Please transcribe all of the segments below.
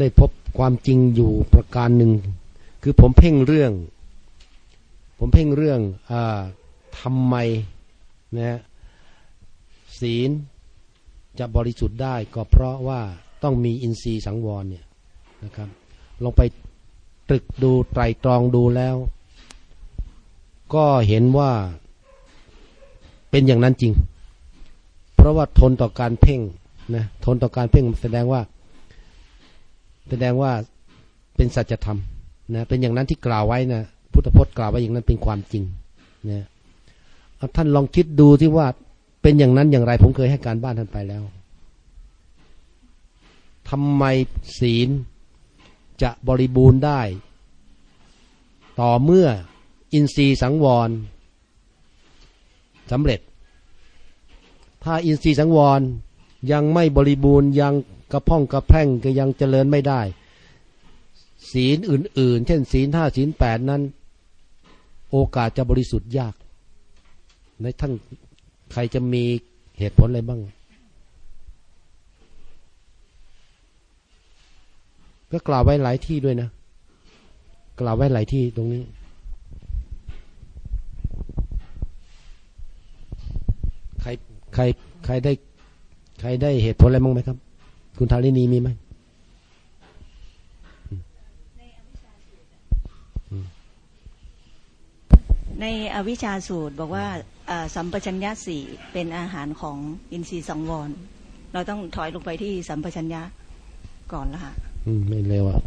ได้พบความจริงอยู่ประการหนึ่ง คือผมเพ่งเรื่อง ผมเพ่งเรื่องอทำไมนะศีลจะบริสุทธิ์ได้ก็เพราะว่าต้องมีอินทรีย์สังวรเนี่ยนะครับลงไปตรึกดูไตรตรองดูแล้ว ก็เห็นว่าเป็นอย่างนั้นจริง เพราะว่าทนต่อการเพ่งนะทนต่อการเพ่งแสดงว่า แสดงว่าเป็นสัจธรรมนะเป็นอย่างนั้นที่กล่าวไว้นะพุทธพจน์กล่าวไว้อย่างนั้นเป็นความจริงนะท่านลองคิดดูที่ว่าเป็นอย่างนั้นอย่างไร ผมเคยให้การบ้านท่านไปแล้วทำไมศีลจะบริบูรณ์ได้ ต่อเมื่ออินทรีย์สังวรสำเร็จ ถ้าอินทรีย์สังวร ยังไม่บริบูรณ์ยังกระพ่องกระแพ่งก็ยังเจริญไม่ได้ ศีลอื่น ๆ เช่น ศีลห้าศีลแปดนั้น โอกาสจะบริสุทธิ์ยาก ในท่านใครจะมีเหตุผลอะไรบ้าง ก็กล่าวไว้หลายที่ด้วยนะ กล่าวไว้หลายที่ตรงนี้ใครใครใครได้ ใครได้เหตุผลอะไรบ้างไหมครับ คุณทารินีมีไหมในอวิชชาสูตรบอกว่าสัมปชัญญะสี่เป็นอาหารของอินทรีย์สังวร เราต้องถอยลงไปที่สัมปชัญญะก่อนละค่ะไม่เร็วอะ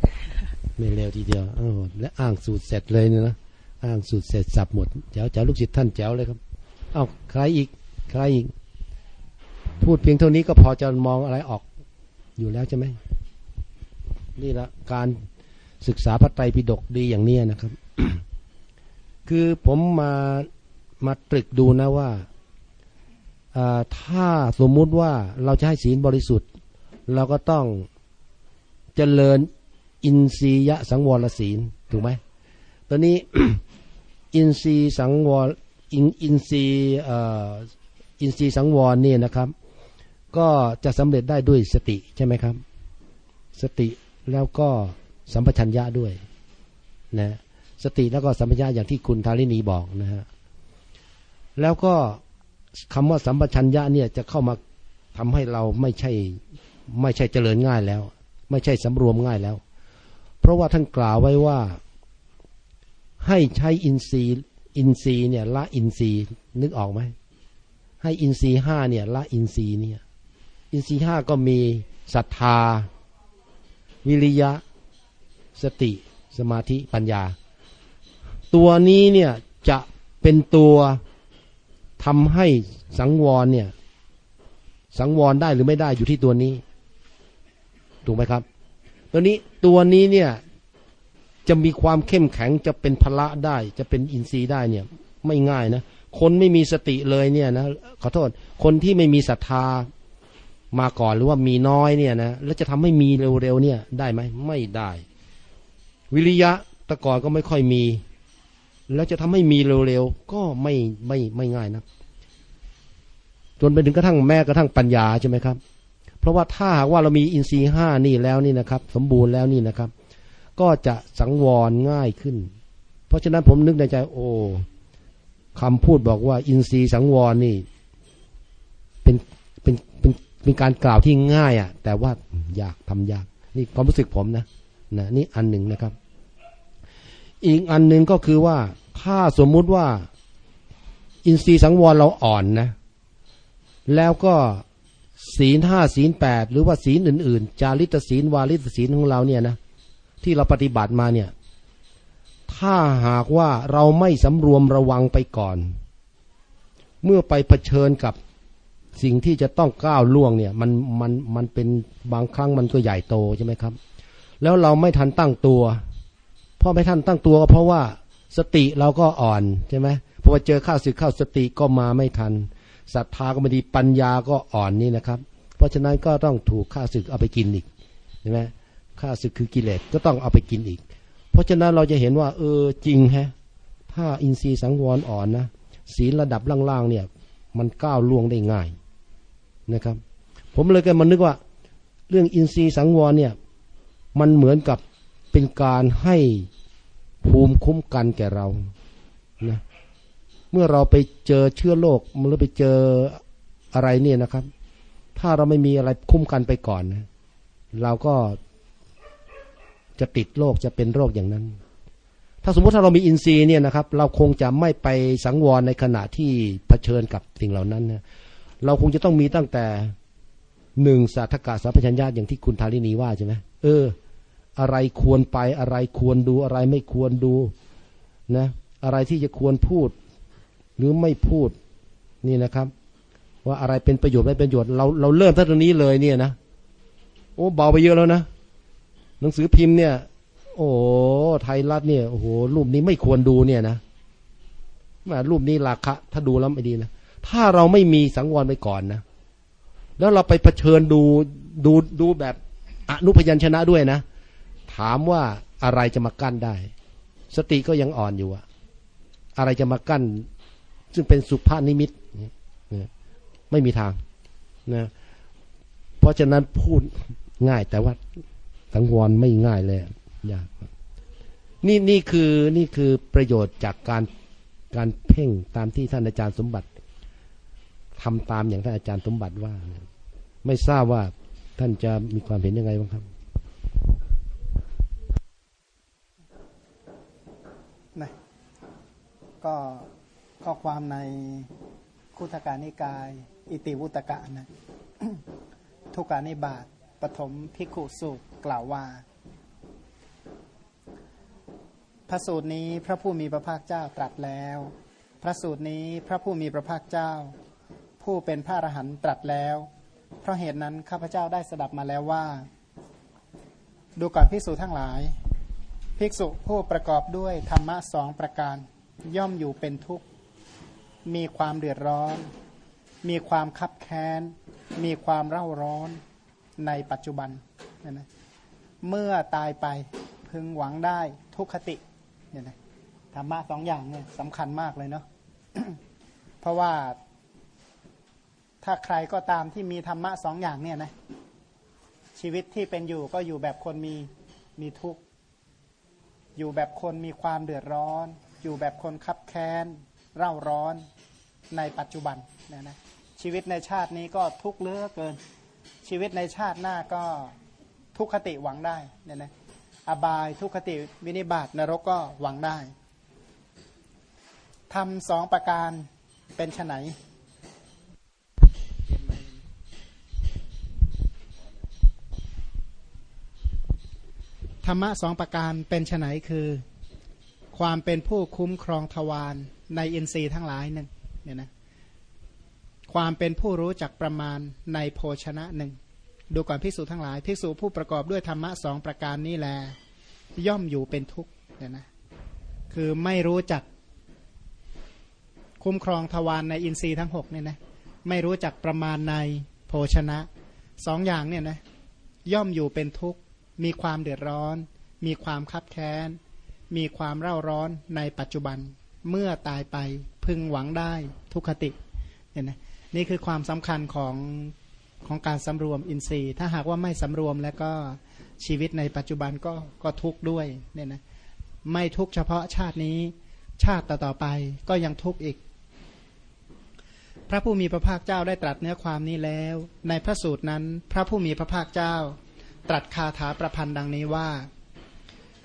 ไม่เร็วทีเดียวอ้าวและอ้างสูตรเสร็จเลยเนี่ยนะอ้างสูตรเสร็จสับหมดแจ๋วแจ๋วลูกศิษย์ท่านแจ๋วเลยครับเอ้าใครอีกใครอีก พูดเพียงเท่านี้ก็พอจะมองอะไรออกอยู่แล้วใช่ไหมนี่ละการศึกษาพระไตรปิฎกดีอย่างนี้นะครับ คือผมมามาตรึกดูนะว่าถ้าสมมุติว่าเราจะให้ศีลบริสุทธิ์ เราก็ต้องเจริญอินทรียสังวรศีลถูกไหมตอนนี้อินทรีย์สังวรอินอินทรีย์อินทรีย์สังวรนี่นะครับ ก็จะสำเร็จได้ด้วยสติใช่ไหมครับ สติแล้วก็สัมปชัญญะด้วยนะสติแล้วก็สัมปชัญญะอย่างที่คุณทารินีบอกนะฮะแล้วก็คำว่าสัมปชัญญะเนี่ยจะเข้ามาทำให้เราไม่ใช่ไม่ใช่เจริญง่ายแล้ว ไม่ใช่สำรวมง่ายแล้ว เพราะว่าท่านกล่าวไว้ว่าให้ใช้อินทรีย์อินทรีย์เนี่ยละอินทรีย์นึกออกไหมให้อินทรีย์ห้าเนี่ยละอินทรีย์เนี่ย อินทรีย์ห้าก็มีศรัทธา วิริยะ สติ สมาธิปัญญา ตัวนี้เนี่ยจะเป็นตัวทำให้สังวรเนี่ย สังวรได้หรือไม่ได้อยู่ที่ตัวนี้ ถูกไหมครับ ตัวนี้ตัวนี้เนี่ยจะมีความเข้มแข็งจะเป็นพละได้ จะเป็นอินทรีย์ได้เนี่ย ไม่ง่ายนะ คนไม่มีสติเลยเนี่ยนะขอโทษ คนที่ไม่มีศรัทธา มาก่อนหรือว่ามีน้อยเนี่ยนะแล้วจะทำให้มีเร็วๆเนี่ยได้ไหมไม่ได้ วิริยะตะก่อนก็ไม่ค่อยมี แล้วจะทำให้มีเร็วๆก็ไม่ไม่ไม่ง่ายนะจนไปถึงกระทั่งแม้กระทั่งปัญญาใช่ไหมครับ เพราะว่าถ้าหากว่าเรามีอินทรีย์ห้านี่แล้วนี่นะครับ สมบูรณ์แล้วนี่นะครับ ก็จะสังวรง่ายขึ้น เพราะฉะนั้นผมนึกในใจ โอ้คำพูดบอกว่า อินทรีย์สังวรนี่ เป็น เป็นการกล่าวที่ง่ายอะ่ะ แต่ว่ายากทำยาก นี่ความรู้สึกผมนะนะนี่อันหนึ่งนะครับ อีกอันหนึ่งก็คือว่าถ้าสมมุติว่า อินทรีย์สังวรเราอ่อนนะ แล้วก็ศีลห้าศีลแปดหรือว่าศีลอื่น ๆ จาริตศีลวาริตศีลของเราเนี่ยนะที่เราปฏิบัติมาเนี่ย ถ้าหากว่าเราไม่สำรวมระวังไปก่อน เมื่อไปเผชิญกับ สิ่งที่จะต้องก้าวล่วงเนี่ยมันมันมันเป็นบางครั้งมันก็ใหญ่โตใช่ไหมครับ แล้วเราไม่ทันตั้งตัวพอไม่ทันตั้งตัวก็เพราะว่าสติเราก็อ่อนใช่ไหมพอเจอข้าวสึกข้าวสติก็มาไม่ทันศรัทธาก็ไม่ดีปัญญาก็อ่อนนี่นะครับ เพราะฉะนั้นก็ต้องถูกข้าศึกเอาไปกินอีกใช่ไหมข้าศึกคือกิเลสก็ต้องเอาไปกินอีก เพราะฉะนั้นเราจะเห็นว่า เออจริงฮะถ้าอินทรีย์สังวรอ่อนนะศีลระดับล่างๆเนี่ย มันก้าวล่วงได้ง่าย นะครับ ผมเลยก็มานึกว่า เรื่องอินทรีย์สังวรเนี่ย มันเหมือนกับเป็นการให้ภูมิคุ้มกันแก่เรานะเมื่อเราไปเจอเชื้อโรคหรือไปเจออะไรเนี่ยนะครับ ถ้าเราไม่มีอะไรคุ้มกันไปก่อนนะเราก็จะติดโรคจะเป็นโรคอย่างนั้น ถ้าสมมติถ้าเรามีอินทรีย์เนี่ยนะครับ เราคงจะไม่ไปสังวรในขณะที่เผชิญกับสิ่งเหล่านั้นนะ เราคงจะต้องมีตั้งแต่หนึ่งสัทธกะสัพพัญญาอย่างที่คุณทารินีว่าใช่ไหมเออ อะไรควรไปอะไรควรดูอะไรไม่ควรดูนะ อะไรที่จะควรพูด หรือไม่พูดนี่นะครับ ว่าอะไรเป็นประโยชน์ไม่เป็นประโยชน์เราเราเริ่มตั้งตรงนี้เลยเนี่ยนะโอ้เบาไปเยอะแล้วนะหนังสือพิมพ์เนี่ย โอ้ไทยรัฐเนี่ยโอ้โหรูปนี้ไม่ควรดูเนี่ยนะมารูปนี้ราคะถ้าดูแล้วไม่ดีนะ ถ้าเราไม่มีสังวรไปก่อนนะ แล้วเราไปเผชิญดูดูดูแบบอนุพยัญชนะด้วยนะ ถามว่าอะไรจะมากั้นได้ สติก็ยังอ่อนอยู่อะอะไรจะมากั้น ซึ่งเป็นสุภาพนิมิตไม่มีทางนะเพราะฉะนั้นพูดง่ายแต่ว่าสังวรไม่ง่ายเลยยากนี่นี่คือนี่คือประโยชน์จากการการเพ่งตามที่ท่านอาจารย์สมบัติ ทำตามอย่างท่านอาจารย์สมบัติว่า ไม่ทราบว่าท่านจะมีความเห็นยังไงบ้างครับนะก็ข้อความในคุถการนิกาย อิติวุตกะนะทุการนิบาตปฐมพิกุสูตรกล่าวว่า พระสูตรนี้พระผู้มีพระภาคเจ้าตรัสแล้ว พระสูตรนี้พระผู้มีพระภาคเจ้า ผู้เป็นพระอรหันต์ตรัสแล้ว เพราะเหตุนั้นข้าพเจ้าได้สดับมาแล้วว่า ดูก่อนภิกษุทั้งหลาย ภิกษุผู้ประกอบด้วยธรรมะสองประการ ย่อมอยู่เป็นทุกข์ มีความเดือดร้อน มีความคับแค้น มีความเร่าร้อนในปัจจุบันเนี่ยนะเมื่อตายไปพึงหวังได้ทุกขติเนี่ยนะธรรมะสองอย่างเนี่ยสำคัญมากเลยเนาะเพราะว่า ถ้าใครก็ตามที่มีธรรมะสองอย่างเนี่ยนะชีวิตที่เป็นอยู่ก็อยู่แบบคนมีมีทุกข์อยู่แบบคนมีความเดือดร้อน อยู่แบบคนคับแค้นเร่าร้อนในปัจจุบันเนี่ยนะชีวิตในชาตินี้ก็ทุกข์เลือเกิน ชีวิตในชาติหน้าก็ทุกขติหวังได้เนี่ยนะอบายทุกขติวินิบาตนรกก็หวังได้ทำสองประการเป็นไฉน ธรรมะสองประการเป็นไนคือ ความเป็นผู้คุ้มครองทวารในอินทรีย์ทั้งหลายหนึ่งเนี่ยนะความเป็นผู้รู้จักประมาณในโภชนะหนึ่งดูก่อนภิกษุทั้งหลายภิกษุผู้ประกอบด้วยธรรมะสองประการนี้แล ย่อมอยู่เป็นทุกข์เนี่ยนะคือไม่รู้จักคุ้มครองทวารในอินทรีย์ทั้งหกเนี่ยนะไม่รู้จักประมาณในโภชนะสองอย่างเนี่ยนะย่อมอยู่เป็นทุกข์ มีความเดือดร้อน มีความคับแค้น มีความเร่าร้อนในปัจจุบัน เมื่อตายไปพึงหวังได้ทุกขติเนี่ยนะนี่คือความสำคัญของของการสำรวมอินทรีย์ ถ้าหากว่าไม่สำรวมแล้วก็ชีวิตในปัจจุบันก็ก็ทุกข์ด้วยเนี่ยนะไม่ทุกข์เฉพาะชาตินี้ชาติต่อๆไปก็ยังทุกข์อีก พระผู้มีพระภาคเจ้าได้ตรัสเนื้อความนี้แล้ว ในพระสูตรนั้น พระผู้มีพระภาคเจ้า ตรัสคาถาประพันธ์ดังนี้ว่า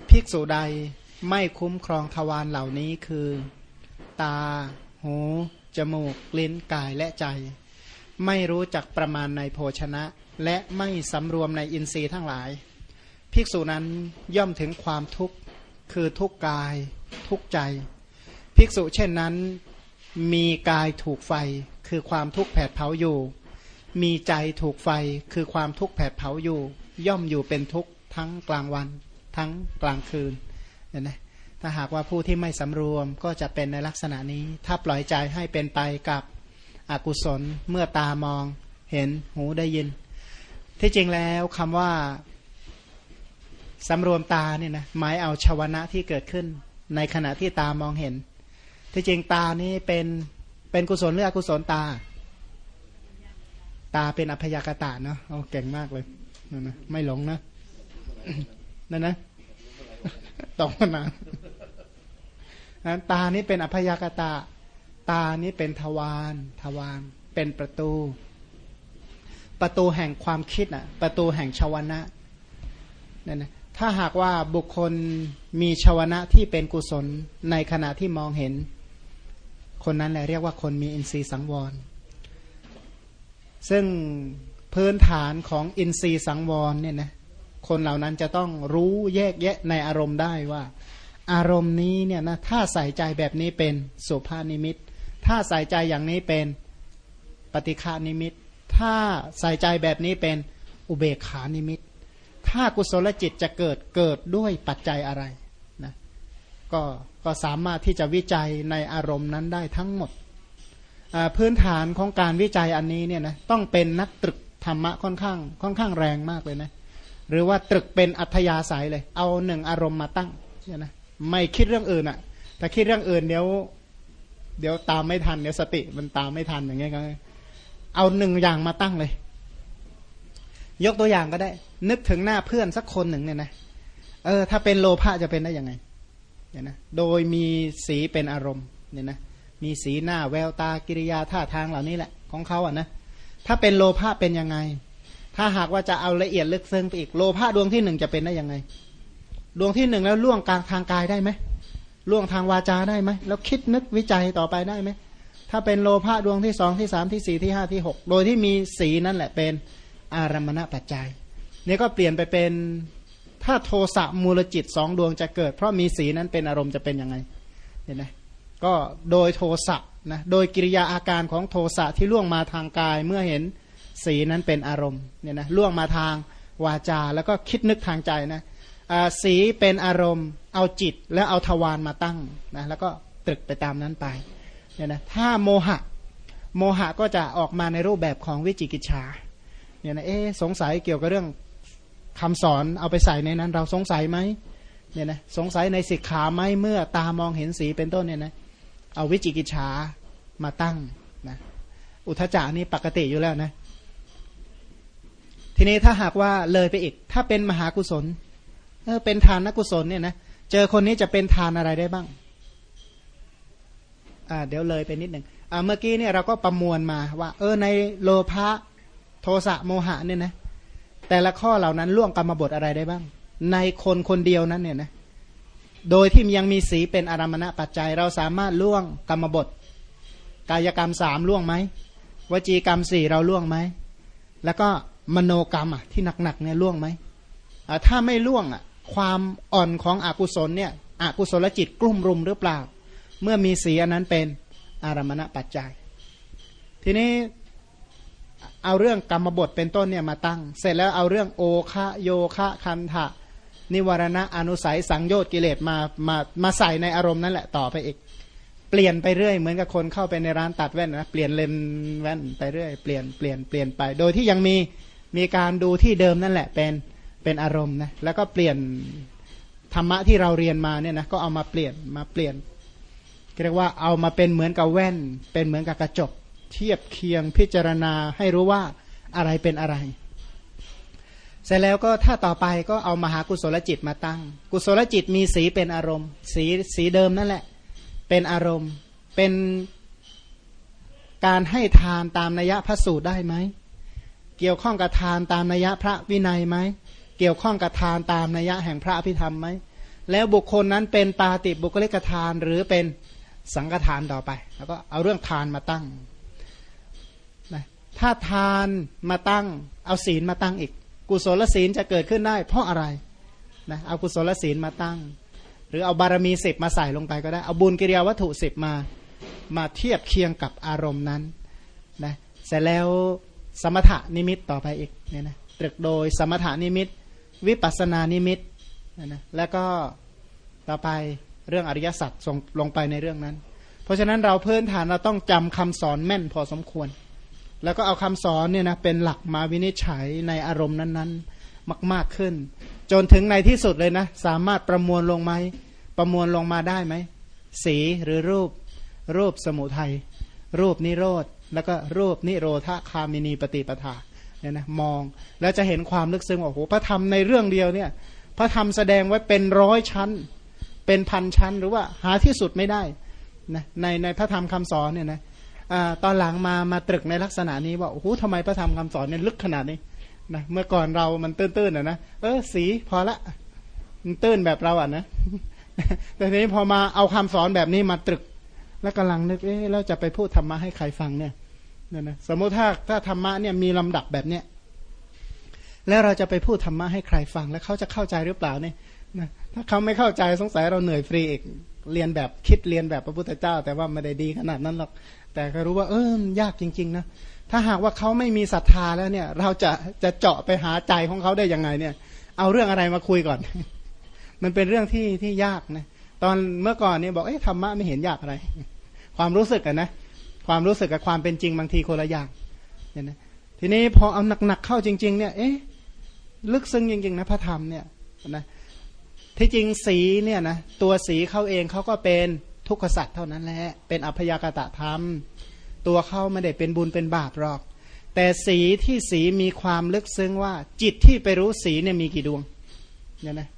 ภิกษุใดไม่คุ้มครองทวารเหล่านี้คือ ตา หู จมูก ลิ้น กายและใจ ไม่รู้จักประมาณในโภชนะ และไม่สำรวมในอินทรีย์ทั้งหลาย ภิกษุนั้นย่อมถึงความทุกข์ คือทุกกาย ทุกใจ ภิกษุเช่นนั้น มีกายถูกไฟ คือความทุกข์แผดเผาอยู่ มีใจถูกไฟ คือความทุกข์แผดเผาอยู่ ย่อมอยู่เป็นทุกข์ทั้งกลางวัน ทั้งกลางคืนเห็นไหมถ้าหากว่าผู้ที่ไม่สำรวมก็จะเป็นในลักษณะนี้ ถ้าปล่อยใจให้เป็นไปกับอกุศลเมื่อตามองเห็นหูได้ยิน ที่จริงแล้วคำว่าสำรวมตาเนี่ยนะหมายเอาชาวนะที่เกิดขึ้น ในขณะที่ตามองเห็น ที่จริงตานี่เป็นเป็นกุศลหรืออกุศลตา ตาเป็นอภยากตะเนาะโอ้เก่งมากเลย นั่นนะไม่หลงนะนั่นนะตองนานนั้นตานี้เป็นอภยากตา ตานี้เป็นทวารทวารเป็นประตู ประตูแห่งความคิดอะ ประตูแห่งชาวนะนั่นนะถ้าหากว่าบุคคลมีชาวนะที่เป็นกุศลในขณะที่มองเห็น คนนั้นแหละเรียกว่าคนมีอินทรีย์สังวร ซึ่ง พื้นฐานของอินทรีย์สังวรเนี่ยนะคนเหล่านั้นจะต้องรู้แยกแยะในอารมณ์ได้ว่า อารมณ์นี้เนี่ยนะถ้าใส่ใจแบบนี้เป็นสุภานิมิต ถ้าใส่ใจอย่างนี้เป็นปฏิฆานิมิต ถ้าใส่ใจแบบนี้เป็นอุเบกขานิมิต ถ้ากุศลจิตจะเกิดเกิดด้วยปัจจัยอะไรนะก็ก็สามารถที่จะวิจัยในอารมณ์นั้นได้ทั้งหมด พื้นฐานของการวิจัยอันนี้เนี่ยนะต้องเป็นนักตรึก ธรรมะค่อนข้างค่อนข้างแรงมากเลยนะ หรือว่าตรึกเป็นอัธยาศัยเลย เอาหนึ่งอารมณ์มาตั้งเนี่ยนะไม่คิดเรื่องอื่นอะ่ะแต่คิดเรื่องอื่นเดี๋ยว เดี๋ยวตามไม่ทันเดี๋ยวสติมันตามไม่ทันอย่างเงี้ยก็เอาหนึ่งอย่างมาตั้งเลย ยกตัวอย่างก็ได้ นึกถึงหน้าเพื่อนสักคนหนึ่งเนี่ยนะเออถ้าเป็นโลภะจะเป็นได้ยังไงเนี่ยนะโดยมีสีเป็นอารมณ์เนี่ยนะมีสีหน้าแววตากิริยาท่าทางเหล่านี้แหละ ของเขาอะนะ ถ้าเป็นโลภะเป็นยังไง ถ้าหากว่าจะเอาละเอียดลึกซึ้งไปอีกโลภะดวงที่หนึ่งจะเป็นได้ยังไง ดวงที่หนึ่งแล้วล่วงกลางทางกายได้ไหมล่วงทางวาจาได้ไหมแล้วคิดนึกวิจัยต่อไปได้ไหมถ้าเป็นโลภะดวงที่สองที่สามที่สี่ที่ห้าที่หกโดยที่มีสีนั่นแหละเป็นอารมณปัจจัยนี่ก็เปลี่ยนไปเป็นถ้าโทสะมูลจิตสองดวงจะเกิด เพราะมีสีนั้นเป็นอารมณ์จะเป็นยังไงเห็นไหม ก็โดยโทสะนะโดยกิริยาอาการของโทสะที่ล่วงมาทางกายเมื่อเห็นสีนั้นเป็นอารมณ์เนี่ยนะล่วงมาทางวาจาแล้วก็คิดนึกทางใจนะสีเป็นอารมณ์ เอาจิตแล้วเอาทวารมาตั้งนะแล้วก็ตรึกไปตามนั้นไปเนี่ยนะถ้าโมหะโมหะก็จะออกมาในรูปแบบของวิจิกิจฉาเนี่ยนะเอ๊สงสัยเกี่ยวกับเรื่องคำสอนเอาไปใส่ในนั้น เราสงสัยไหมเนี่ยนะสงสัยในสิกขาไหมเมื่อตามองเห็นสีเป็นต้นเนี่ยนะ เอาวิจิกิจฉามาตั้งนะอุทจานี่ปกติอยู่แล้วนะ ทีนี้ถ้าหากว่าเลยไปอีก ถ้าเป็นมหากุศลเออเป็นทานนักกุศลเนี่ยนะเจอคนนี้จะเป็นทานอะไรได้บ้างอ่าเดี๋ยวเลยไปนิดหนึ่งอ่าเมื่อกี้เนี่ยเราก็ประมวลมาว่า เออในโลภะโทสะโมหะเนี่ยนะแต่ละข้อเหล่านั้นล่วงกรรมบทอะไรได้บ้าง ในคนคนเดียวนั้นเนี่ยนะ โดยที่ยังมีสีเป็นอารมณะปัจจัย เราสามารถล่วงกรรมบท กายกรรมสามล่วงไหมวจีกรรมสี่เราล่วงไหมแล้วก็มโนกรรมอะที่หนักๆเนี่ยล่วงไหมถ้าไม่ล่วงอะความอ่อนของอกุศลเนี่ยอกุศลจิตกลุ่มรุมหรือเปล่า เมื่อมีสีอันนั้นเป็นอารมณปัจจัย ทีนี้เอาเรื่องกรรมบทเป็นต้นเนี่ยมาตั้ง เสร็จแล้วเอาเรื่องโอคะโยคะคันทะ นิวรณะอนุสัยสังโยชน์กิเลสมามามาใส่ในอารมณ์นั่นแหละต่อไปอีก เปลี่ยนไปเรื่อยเหมือนกับคนเข้าไปในร้านตัดแว่นนะเปลี่ยนเลนแว่นไปเรื่อยเปลี่ยนเปลี่ยนเปลี่ยนไป โดยที่ยังมีมีการดูที่เดิมนั่นแหละเป็นเป็นอารมณ์นะแล้วก็เปลี่ยนธรรมะที่เราเรียนมาเนี่ยนะก็เอามาเปลี่ยนมาเปลี่ยนเรียกว่าเอามาเป็นเหมือนกับแว่น เป็นเหมือนกับกระจก เทียบเคียงพิจารณาให้รู้ว่าอะไรเป็นอะไร เสร็จแล้วก็ถ้าต่อไปก็เอามาหากุศลจิตมาตั้ง กุศลจิตมีสีเป็นอารมณ์ สีสีเดิมนั่นแหละ เป็นอารมณ์เป็นการให้ทานตามนัยพระสูตรได้ไหม เกี่ยวข้องกับทานตามนัยพระวินัยไหม เกี่ยวข้องกับทานตามนัยแห่งพระอภิธรรมไหม แล้วบุคคลนั้นเป็นปาติบุคลิกทานหรือเป็นสังฆทานต่อไป แล้วก็เอาเรื่องทานมาตั้ง ถ้าทานมาตั้ง เอาศีลมาตั้งอีก กุศลศีลจะเกิดขึ้นได้ เพราะอะไรนะเอากุศลศีลมาตั้ง หรือเอาบารมีสิบมาใส่ลงไปก็ได้ เอาบุญกิริยาวัตถุสิบมามาเทียบเคียงกับอารมณ์นั้นนะเสร็จแล้วสมถะนิมิตต่อไปอีกเนี่ยนะตรึกโดยสมถานิมิต วิปัสนานิมิตนะแล้วก็ต่อไปเรื่องอริยสัจส่งลงไปในเรื่องนั้น เพราะฉะนั้นเราเพิ่อนฐานเราต้องจำคำสอนแม่นพอสมควร แล้วก็เอาคำสอนเนี่ยนะเป็นหลักมาวินิจฉัยในอารมณ์นั้นๆ มาก ๆขึ้น จนถึงในที่สุดเลยนะ สามารถประมวลลงไหมประมวลลงมาได้ไหมสีหรือรูป รูปสมุทัยรูปนิโรธแล้วก็รูปนิโรธคามินีปฏิปทาเนี่ยนะมองแล้วจะเห็นความลึกซึ้งโอ้โหพระธรรมในเรื่องเดียวเนี่ย พระธรรมแสดงไว้เป็นร้อยชั้น เป็นพันชั้นหรือว่าหาที่สุดไม่ได้นะในในพระธรรมคำสอนเนี่ยนะอะ ตอนหลังมามาตรึกในลักษณะนี้ว่าโอ้โหทำไมพระธรรมคำสอนเนี่ยลึกขนาดนี้นะเมื่อก่อนเรามันตื้นๆอะนะเออสีพอละมันตื้นแบบเราอะนะแต่ทีนี้พอมาเอาคำสอนแบบนี้มาตรึก แล้วกำลังนึกเอ๊ะเราจะไปพูดธรรมะให้ใครฟังเนี่ยเนี่ยนะสมมติถ้าถ้าธรรมะเนี่ยมีลำดับแบบเนี้ยแล้วเราจะไปพูดธรรมะให้ใครฟัง แล้วเขาจะเข้าใจหรือเปล่าเนี่ยนะถ้าเขาไม่เข้าใจสงสัยเราเหนื่อยฟรีอีก เรียนแบบคิดเรียนแบบพระพุทธเจ้า แต่ว่าไม่ได้ดีขนาดนั้นหรอก แต่ก็รู้ว่าเออยากจริง ๆ นะ ถ้าหากว่าเขาไม่มีศรัทธาแล้วเนี่ย เราจะจะเจาะไปหาใจของเขาได้ยังไงเนี่ย เอาเรื่องอะไรมาคุยก่อน มันเป็นเรื่องที่ที่ยากนะตอนเมื่อก่อนเนี่ยบอกเอ๊ะธรรมะไม่เห็นยากอะไร ความรู้สึกอะนะความรู้สึกกับความเป็นจริงบางทีคนละอย่างเนี่ยนะทีนี้พอเอาหนักๆเข้าจริง ๆ เนี่ย เอ๊ะลึกซึ้งจริงๆนะพระธรรมเนี่ยนะ ที่จริงสีเนี่ยนะตัวสีเขาเองเขาก็เป็นทุกขสัตว์เท่านั้นแหละเป็นอัพยากตะธรรม ตัวเขาไม่ได้เป็นบุญเป็นบาปหรอก แต่สีที่สีมีความลึกซึ้งว่า จิตที่ไปรู้สีเนี่ยมีกี่ดวงเนี่ยนะ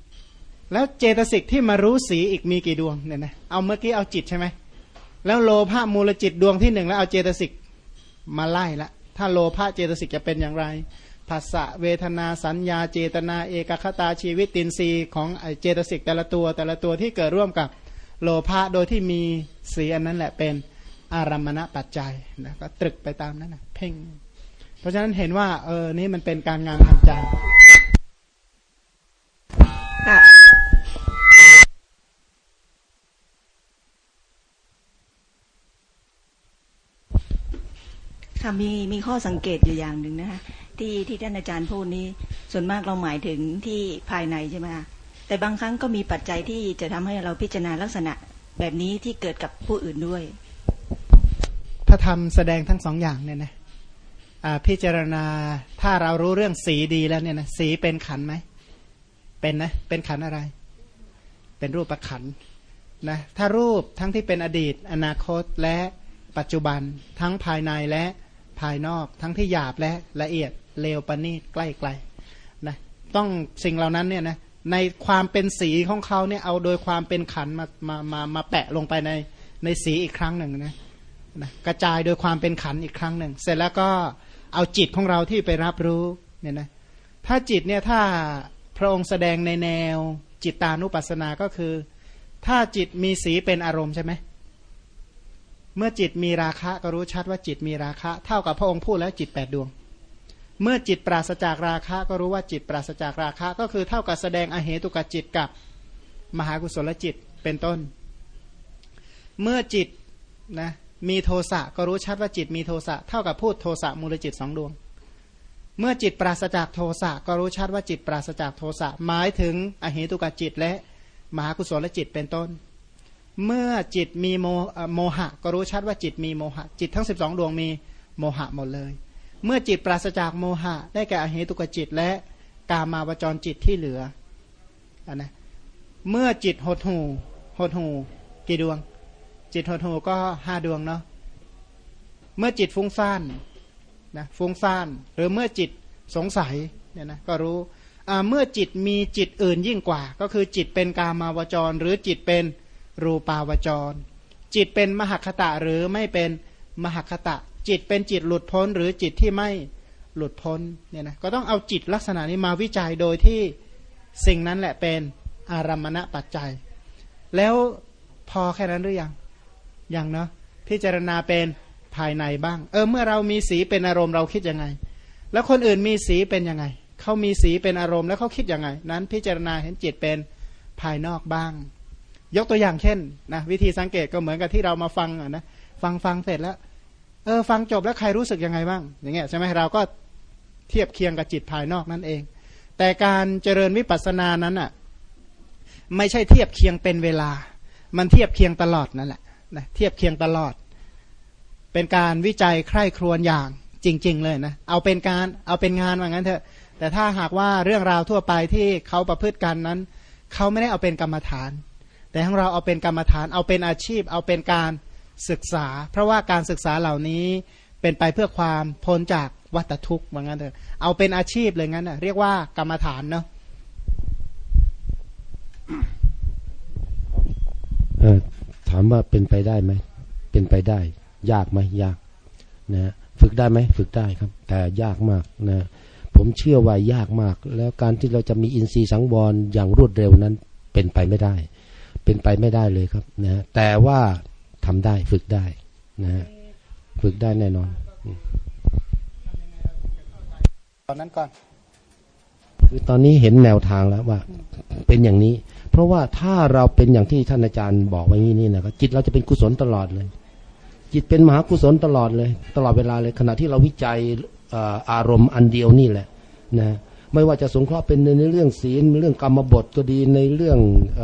แล้วเจตสิกที่มารู้สีอีกมีกี่ดวงเนี่ยนะเอาเมื่อกี้เอาจิตใช่ไหมแล้วโลภะมูลจิตดวงที่หนึ่งแล้วเอาเจตสิกมาไล่ละถ้าโลภะเจตสิกจะเป็นอย่างไร ภาษะเวทนาสัญญาเจตนาเอกคตาชีวิตตินรีของเจตสิกแต่ละตัวแต่ละตัวที่เกิดร่วมกับโลภะโดยที่มีสีอันนั้นแหละเป็นอารมณปัจจัยนะก็ตรึกไปตามนั้นนะเพ่ง เพราะฉะนั้นเห็นว่าเออนี่มันเป็นการงานทางใจค่ะมีมีข้อสังเกตอยู่อย่างหนึ่งนะคะ ที่ที่ท่านอาจารย์พูดนี้ ส่วนมากเราหมายถึงที่ภายในใช่ไหมคะแต่บางครั้งก็มีปัจจัยที่จะทำให้เราพิจารณาลักษณะแบบนี้ที่เกิดกับผู้อื่นด้วย พระธรรมแสดงทั้งสองอย่างเนี่ยนะพิจารณาถ้าเรารู้เรื่องสีดีแล้วเนี่ยนะสีเป็นขันไหมเป็นนะเป็นขันอะไร เป็นรูปประขันนะถ้ารูปทั้งที่เป็นอดีต อนาคตและปัจจุบันทั้งภายในและภายนอก ทั้งที่หยาบและละเอียด เลวปณีตใกล้ไกลนะต้องสิ่งเหล่านั้นเนี่ยนะในความเป็นสีของเขาเนี่ยเอาโดยความเป็นขันมามามามาแปะลงไปในในสีอีกครั้งหนึ่งนะนะกระจายโดยความเป็นขันอีกครั้งหนึ่ง เสร็จแล้วก็เอาจิตของเราที่ไปรับรู้เนี่ยนะถ้าจิตเนี่ยถ้าพระองค์แสดงในแนวจิตตานุปัสสนาก็คือ ถ้าจิตมีสีเป็นอารมณ์ใช่ไหมเมื่อจิตมีราคะก็รู้ชัดว่าจิตมีราคะ เท่ากับพระองค์พูดแล้วจิตแปดดวง เมื่อจิตปราศจากราคะก็รู้ว่าจิตปราศจากราคะก็คือเท่ากับแสดงอเหตุกจิตกับมหากุศลจิตเป็นต้น เมื่อจิตนะมีโทสะก็รู้ชัดว่าจิตมีโทสะเท่ากับพูดโทสะมูลจิตสองดวง เมื่อจิตปราศจากโทสะก็รู้ชัดว่าจิตปราศจากโทสะหมายถึงอเหตุกจิตและมหากุศลจิตเป็นต้น เมื่อจิตมีโมโมหะ ก็รู้ชัดว่าจิตมีโมหะ จิตทั้ง 12 ดวงมีโมหะหมดเลย เมื่อจิตปราศจากโมหะ ได้แก่อเหตุกจิตและกามาวจรจิตที่เหลืออนนะเมื่อจิตหดหูหดหูกี่ดวง จิตหดหูก็ห้าดวงเนาะเมื่อจิตฟุ้งซ่านนะฟุ้งซ่านหรือเมื่อจิตสงสัยเนี่ยนะก็รู้เมื่อจิตมีจิตอื่นยิ่งกว่า ก็คือจิตเป็นกามาวจร หรือจิตเป็นรูปาวจร จิตเป็นมหคตะหรือไม่เป็นมหคตะ จิตเป็นจิตหลุดพ้น หรือจิตที่ไม่หลุดพ้นเนี่ยนะก็ต้องเอาจิตลักษณะนี้มาวิจัยโดยที่สิ่งนั้นแหละเป็นอารมณะปัจจัย แล้วพอแค่นั้นหรือยังยังเนาะพิจารณาเป็นภายในบ้าง เออเมื่อเรามีสีเป็นอารมณ์เราคิดยังไง แล้วคนอื่นมีสีเป็นยังไงเขามีสีเป็นอารมณ์แล้วเขาคิดยังไง นั้นพิจารณาเห็นจิตเป็นภายนอกบ้าง ยกตัวอย่างเช่นนะวิธีสังเกตก็เหมือนกับที่เรามาฟังนะฟังฟังเสร็จแล้ว เออฟังจบแล้วใครรู้สึกยังไงบ้าง อย่างเงี้ยใช่ไหมเราก็เทียบเคียงกับจิตภายนอกนั่นเอง แต่การเจริญวิปัสสนานั้นอะไม่ใช่เทียบเคียงเป็นเวลา มันเทียบเคียงตลอดนั่นแหละนะเทียบเคียงตลอด เป็นการวิจัยใคร่ครวญอย่างจริง ๆ เลยนะเอาเป็นการเอาเป็นงานว่างั้นเถอะแต่ถ้าหากว่าเรื่องราวทั่วไปที่เขาประพฤติกันนั้นเขาไม่ได้เอาเป็นกรรมฐาน แต่ของเราเอาเป็นกรรมฐาน เอาเป็นอาชีพ เอาเป็นการ ศึกษา เพราะว่าการศึกษาเหล่านี้เป็นไปเพื่อความพ้นจากวัตทุกข์ว่างั้นเถอะเอาเป็นอาชีพเลยงั้นนะเรียกว่ากรรมฐานเนาะถามว่าเป็นไปได้ไหม เป็นไปได้ ยากไหมยากนะฝึกได้ไหมฝึกได้ครับ แต่ยากมากนะผมเชื่อว่ายากมาก แล้วการที่เราจะมีอินทรีย์สังวรอย่างรวดเร็วนั้น เป็นไปไม่ได้ เป็นไปไม่ได้เลยครับนะแต่ว่า ทำได้ฝึกได้นะฝึกได้แน่นอนตอนนั้นก่อนคือตอนนี้เห็นแนวทางแล้วว่า เป็นอย่างนี้ เพราะว่าถ้าเราเป็นอย่างที่ท่านอาจารย์บอกไว้นี่นี่นะครับจิตเราจะเป็นกุศลตลอดเลย จิตเป็นมหากุศลตลอดเลย ตลอดเวลาเลยขณะที่เราวิจัยอารมณ์อันเดียวนี่แหละนะไม่ว่าจะสงเคราะห์เป็นในเรื่องศีลเรื่องกรรมบทก็ดีในเรื่องอ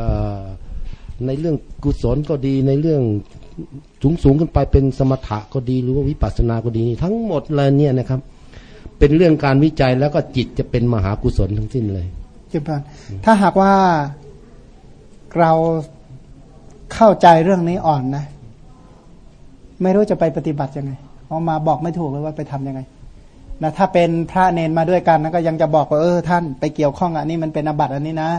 ในเรื่องกุศลก็ดีในเรื่อง สูงสูงขึ้นไปเป็นสมถะก็ดีหรือว่าวิปัสสนาก็ดีทั้งหมดเลยเนี่ยนะครับ เป็นเรื่องการวิจัยแล้วก็จิตจะเป็นมหากุศลทั้งสิ้นเลยจิบานถ้าหากว่าเราเข้าใจเรื่องนี้อ่อนนะ ไม่รู้จะไปปฏิบัติยังไงเพราะมาบอกไม่ถูกเลยว่าไปทํำยังไงนะถ้าเป็นพระเนนมาด้วยกันนะก็ยังจะบอกว่าเออท่านไปเกี่ยวข้องอันนี้มันเป็นอบัติอันนี้นะ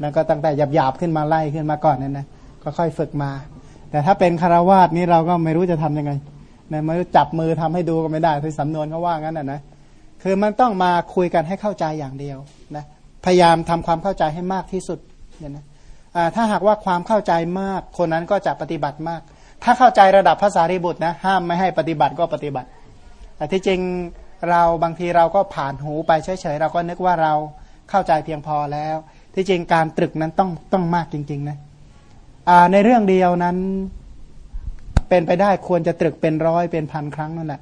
แล้วก็ตั้งแต่หยาบๆขึ้นมาไล่ขึ้นมาก่อนนั่นนะก็ค่อยฝึกมา แต่ถ้าเป็นคารวาสนี้เราก็ไม่รู้จะทํำยังไงนะไม่รู้จับมือทำให้ดูก็ไม่ได้ที่สำนวนเขาว่างั้นนะนะคือมันต้องมาคุยกันให้เข้าใจอย่างเดียวนะพยายามทำความเข้าใจให้มากที่สุดเนี่ยนะถ้าหากว่าความเข้าใจมาก คนนั้นก็จะปฏิบัติมาก ถ้าเข้าใจระดับภาษาริบุตรนะห้ามไม่ให้ปฏิบัติก็ปฏิบัติ แต่ที่จริงเราบางทีเราก็ผ่านหูไปเฉยๆเราก็นึกว่าเราเข้าใจเพียงพอแล้ว ที่จริงการตรึกนั้นต้องต้องมากจริงๆนะ ในเรื่องเดียวนั้นเป็นไปได้ควรจะตรึกเป็นร้อยเป็นพันครั้งนั่นแหละ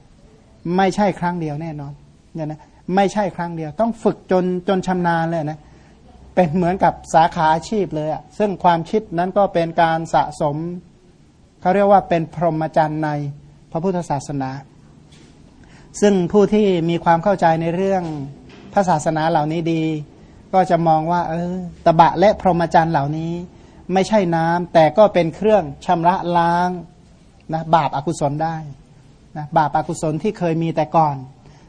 ไม่ใช่ครั้งเดียวแน่นอนเนี่ยนะไม่ใช่ครั้งเดียว ต้องฝึกจนจนชำนาญเลยนะเป็นเหมือนกับสาขาอาชีพเลยอะ่ะซึ่งความคิดนั้นก็เป็นการสะสมเขาเรียกว่าเป็นพรหมจรรย์ในพระพุทธศาสนา ซึ่งผู้ที่มีความเข้าใจในเรื่องพระศาสนาเหล่านี้ดี ก็จะมองว่า เออตบะและพรหมจรรย์เหล่านี้ ไม่ใช่น้ำแต่ก็เป็นเครื่องชำระล้างนะบาปอากุศลได้นะบาปอากุศลที่เคยมีแต่ก่อน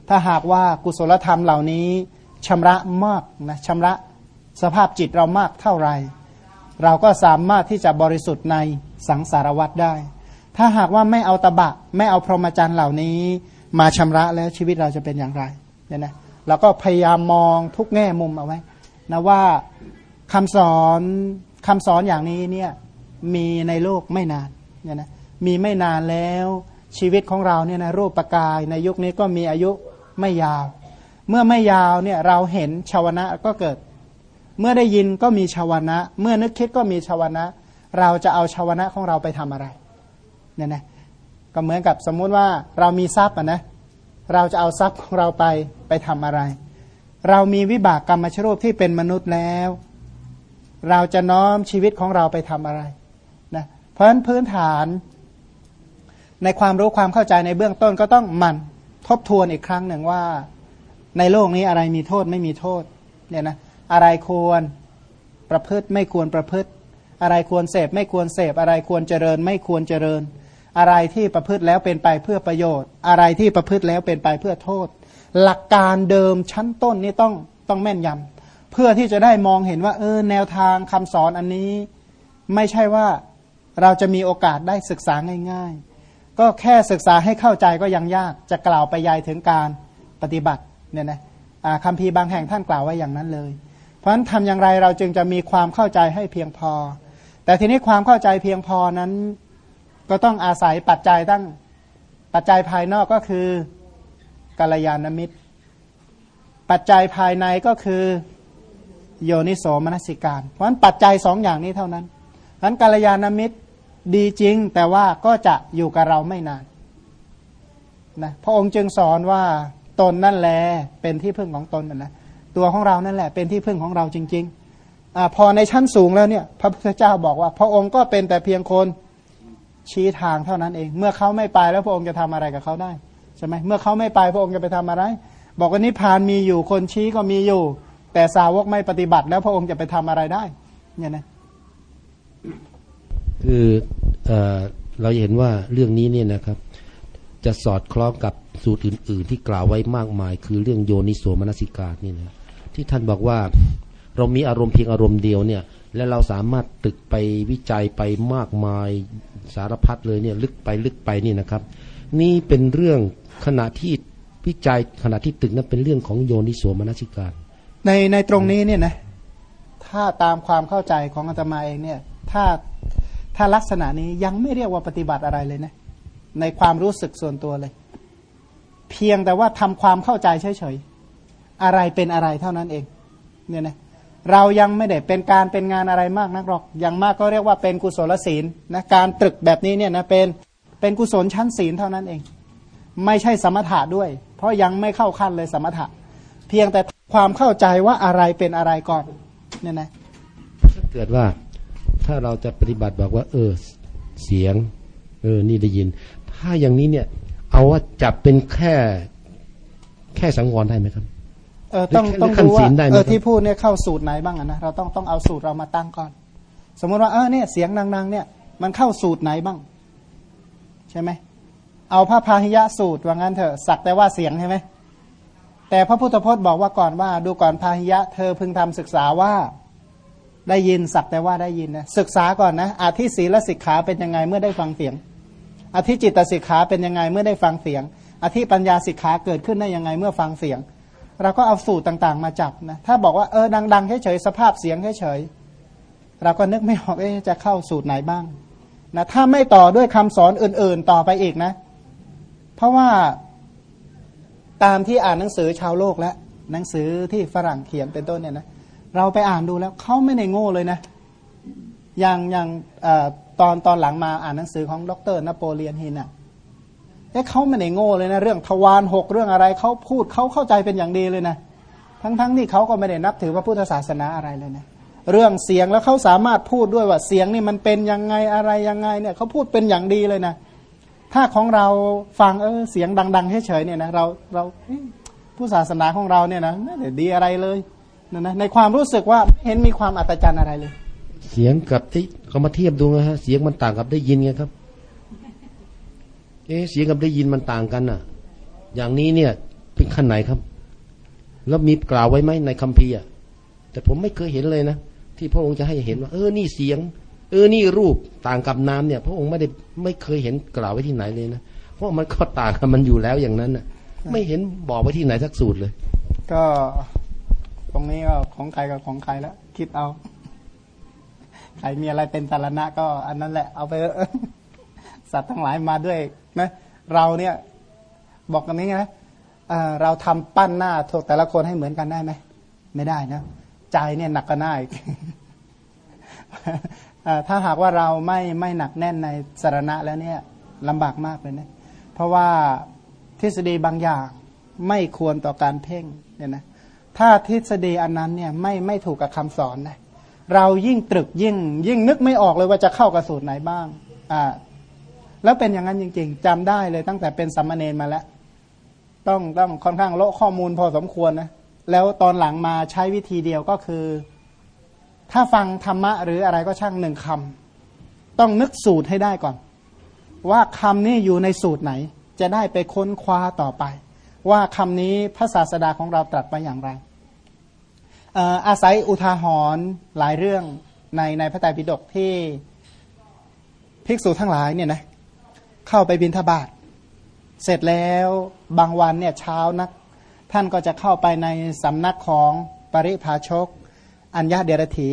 ถ้าหากว่ากุศลธรรมเหล่านี้ชำระมากนะชำระสภาพจิตเรามากเท่าไหร่เราก็สามารถที่จะบริสุทธิ์ในสังสารวัฏได้ ถ้าหากว่าไม่เอาตะบะ ไม่เอาพรหมจรรย์เหล่านี้ มาชำระแล้วชีวิตเราจะเป็นอย่างไรเนี่ยนะเราก็พยายามมองทุกแง่มุมเอาไว้นะว่าคำสอน คำสอนอย่างนี้เนี่ยมีในโลกไม่นานเนี่ยนะมีไม่นานแล้วชีวิตของเราเนี่ยนะรูปปกายในยุคนี้ก็มีอายุไม่ยาว เมื่อไม่ยาวเนี่ยเราเห็นชาวนะก็เกิด เมื่อได้ยินก็มีชาวนะ เมื่อนึกคิดก็มีชาวนะ เราจะเอาชาวนะของเราไปทำอะไรเนี่ยนะก็เหมือนกับสมมุติว่าเรามีทรัพย์อะนะเราจะเอาทรัพย์ของเราไปไปทำอะไร เรามีวิบากกรรมชรูปที่เป็นมนุษย์แล้ว เราจะน้อมชีวิตของเราไปทำอะไรนะเพราะฉะนั้นพื้นฐาน ในความรู้ความเข้าใจในเบื้องต้นก็ต้องมันทบทวนอีกครั้งหนึ่งว่า ในโลกนี้อะไรมีโทษไม่มีโทษเนี่ยนะอะไรควรประพฤติไม่ควรประพฤติ อะไรควรเสพไม่ควรเสพอะไรควรเจริญไม่ควรเจริญ อะไรที่ประพฤติแล้วเป็นไปเพื่อประโยชน์ อะไรที่ประพฤติแล้วเป็นไปเพื่อโทษ หลักการเดิมชั้นต้นนี่ต้องต้องแม่นยำ เพื่อที่จะได้มองเห็นว่า เออ แนวทางคำสอนอันนี้ ไม่ใช่ว่าเราจะมีโอกาสได้ศึกษาง่ายก็แค่ศึกษาให้เข้าใจก็ยังยากจะกล่าวไปยายถึงการปฏิบัติเนี่ยนะคำพีบางแห่งท่านกล่าวไว้อย่างนั้นเลย เพราะฉะนั้นทำอย่างไรเราจึงจะมีความเข้าใจให้เพียงพอ แต่ทีนี้ความเข้าใจเพียงพอนั้น ก็ต้องอาศัยปัจจัยตั้งปัจจัยภายนอกก็คือกาลยานมิตร ปัจจัยภายในก็คือ โยนิโสมนสิการเพราะฉะนั้นปัจจัยสองอย่างนี้เท่านั้นเพราะฉะนั้นกาลยานามิตรดีจริง แต่ว่าก็จะอยู่กับเราไม่นานนะพระองค์จึงสอนว่าตนนั่นแหละเป็นที่พึ่งของตนนะตัวของเรานั่นแหละเป็นที่พึ่งของเราจริงๆอพอในชั้นสูงแล้วเนี่ย พระพุทธเจ้าบอกว่า พระองค์ก็เป็นแต่เพียงคนชี้ทางเท่านั้นเอง เมื่อเขาไม่ไปแล้วพระองค์จะทำอะไรกับเขาได้ใช่ไหมเมื่อเขาไม่ไปพระองค์จะไปทำอะไร บอกว่านิพพานมีอยู่คนชี้ก็มีอยู่ แต่สาวกไม่ปฏิบัติแล้วพระองค์จะไปทำอะไรได้ เนี่ยนะคือเอเราเห็นว่าเรื่องนี้เนี่ยนะครับ จะสอดคล้องกับสูตรอื่น ๆ ที่กล่าวไว้มากมาย คือเรื่องโยนิโสมนสิกานี่นะที่ท่านบอกว่าเรามีอารมณ์เพียงอารมณ์เดียวเนี่ย และเราสามารถตึกไปวิจัยไปมากมายสารพัดเลยเนี่ยลึกไปลึกไปนี่นะครับ นี่เป็นเรื่องขณะที่วิจัยขณะที่ตึกนั้นเป็นเรื่องของโยนิโสมนสิการ ในในตรงนี้เนี่ยนะถ้าตามความเข้าใจของอาตมาเองเนี่ย ถ้าถ้าลักษณะนี้ยังไม่เรียกว่าปฏิบัติอะไรเลยนะ ในความรู้สึกส่วนตัวเลย เพียงแต่ว่าทำความเข้าใจเฉยๆอะไรเป็นอะไรเท่านั้นเองเนี่ยนะเรายังไม่ได้เป็นการเป็นงานอะไรมากนักหรอกอย่างมากก็เรียกว่าเป็นกุศลศีลนะการตรึกแบบนี้เนี่ยนะเป็นเป็นกุศลชั้นศีลเท่านั้นเอง ไม่ใช่สมถะด้วย เพราะยังไม่เข้าขั้นเลยสมถะ เพียงแต่ ความเข้าใจว่าอะไรเป็นอะไรก่อนเนี่ยนะถ้าเกิดว่าถ้าเราจะปฏิบัติบอกว่า เออเสียง เออนี่ได้ยิน ถ้าอย่างนี้เนี่ย เอาว่าจับเป็นแค่แค่สังวรได้ไหมครับเออต้องหรือต้องขั้นดูศีว่าลได้ไหมเออครับที่พูดเนี่ยเข้าสูตรไหนบ้างอะนะเราต้องต้องเอาสูตรเรามาตั้งก่อน สมมติว่าเออเนี่ยเสียงดังๆเนี่ย มันเข้าสูตรไหนบ้าง ใช่ไหมเอาพระพาหิยะสูตรว่างั้นเถอะสักแต่ว่าเสียงใช่ไหม แต่พระพุทธพจน์บอกว่าก่อนว่า ดูก่อนพาหิยะ เธอพึงทำศึกษาว่าได้ยินสักแต่ว่าได้ยินนะศึกษาก่อนนะอาทิศีลสิกขาเป็นยังไงเมื่อได้ฟังเสียงอธิจิตตสิกขาเป็นยังไงเมื่อได้ฟังเสียงอธิปัญญาสิกขาเกิดขึ้นได้ยังไงเมื่อฟังเสียง เราก็เอาสูตรต่างๆ มาจับนะถ้าบอกว่าเออดังๆเฉยๆสภาพเสียงเฉยๆเราก็นึกไม่ออกเอ๊จะเข้าสูตรไหนบ้างนะถ้าไม่ต่อด้วยคำสอนอื่น ๆ ต่อไปอีกนะ เพราะว่า ตามที่อ่านหนังสือชาวโลกและ หนังสือที่ฝรั่งเขียนเป็นต้นเนี่ยนะเราไปอ่านดูแล้วเขาไม่ได้โง่เลยนะ อย่างอย่างอตอนตอนหลังมาอ่านหนังสือของดรนโปเลียนฮินอะเอ๊ะเขาไม่ได้โง่เลยนะ เรื่องทวารหกเรื่องอะไรเขาพูดเขาเข้าใจเป็นอย่างดีเลยนะ ทั้งๆทที่เขาก็ไม่ได้นับถือพระพุทธศาสนาอะไรเลยนะเรื่องเสียงแล้วเขาสามารถพูดด้วยว่าเสียงนี่มันเป็นยังไงอะไรยังไงเนี่ยเขาพูดเป็นอย่างดีเลยนะ ถ้าของเราฟังเออเสียงดังๆเฉยๆเนี่ยนะเราเราผู้ศาสนาของเราเนี่ยนะไม่ได้ดีอะไรเลยนะนะในความรู้สึกว่าไม่เห็นมีความอัศจรรย์อะไรเลย เสียงกับที่เขามาเทียบดูนะฮะเสียงมันต่างกับได้ยินไงครับ เอ๊เสียงกับได้ยินมันต่างกันน่ะ อย่างนี้เนี่ยเป็นขั้นไหนครับ แล้วมีกล่าวไว้ไหมในคัมภีร์อะแต่ผมไม่เคยเห็นเลยนะที่พระองค์จะให้เห็นว่า เออนี่เสียง เออนี่รูปต่างกับนามเนี่ย พระองค์ไม่ได้ไม่เคยเห็นกล่าวไว้ที่ไหนเลยนะเพราะมันก็ต่างกันมันอยู่แล้วอย่างนั้นน่ะ ไม่เห็นบอกไว้ที่ไหนสักสูตรเลย ก็ตรงนี้ก็ของใครกับของใครแล้วคิดเอา ใครมีอะไรเป็นสารณะก็ อันนั้นแหละเอาไปเถอะสัตว์ทั้งหลายมาด้วยนะเราเนี่ย บอกกันนี้นะเอ่อเราทำปั้นหน้าทุกแต่ละคนให้เหมือนกันได้ไหมไม่ได้นะใจเนี่ยหนักกันหน้าอีกเอ่อ ถ้าหากว่าเราไม่ไม่หนักแน่นในสารณะแล้วเนี่ยลำบากมากเลยนะเพราะว่าทฤษฎีบางอย่างไม่ควรต่อการเพ่งเนี่ยนะถ้าทฤษฎีอันนั้นเนี่ยไม่ไม่ถูกกับคำสอนนะเรายิ่งตรึกยิ่งยิ่งนึกไม่ออกเลยว่าจะเข้ากับสูตรไหนบ้างอ่าแล้วเป็นอย่างนั้นจริง ๆจำได้เลยตั้งแต่เป็นสัมมาเนนมาแล้ว ต้องต้องค่อนข้างโละข้อมูลพอสมควรนะแล้วตอนหลังมาใช้วิธีเดียวก็คือ ถ้าฟังธรรมะหรืออะไรก็ช่างหนึ่งคำต้องนึกสูตรให้ได้ก่อน ว่าคำนี้อยู่ในสูตรไหน จะได้ไปค้นคว้าต่อไป ว่าคำนี้พระศาสดาของเราตรัสไปอย่างไรเอ่ออาศัยอุทาหรณ์หลายเรื่องในในพระไตรปิฎกที่ภิกษุทั้งหลายเนี่ยนะเข้าไปบิณฑบาตเสร็จแล้วบางวันเนี่ยเช้านัก ท่านก็จะเข้าไปในสำนักของปริภาชก อัญญาเดรถี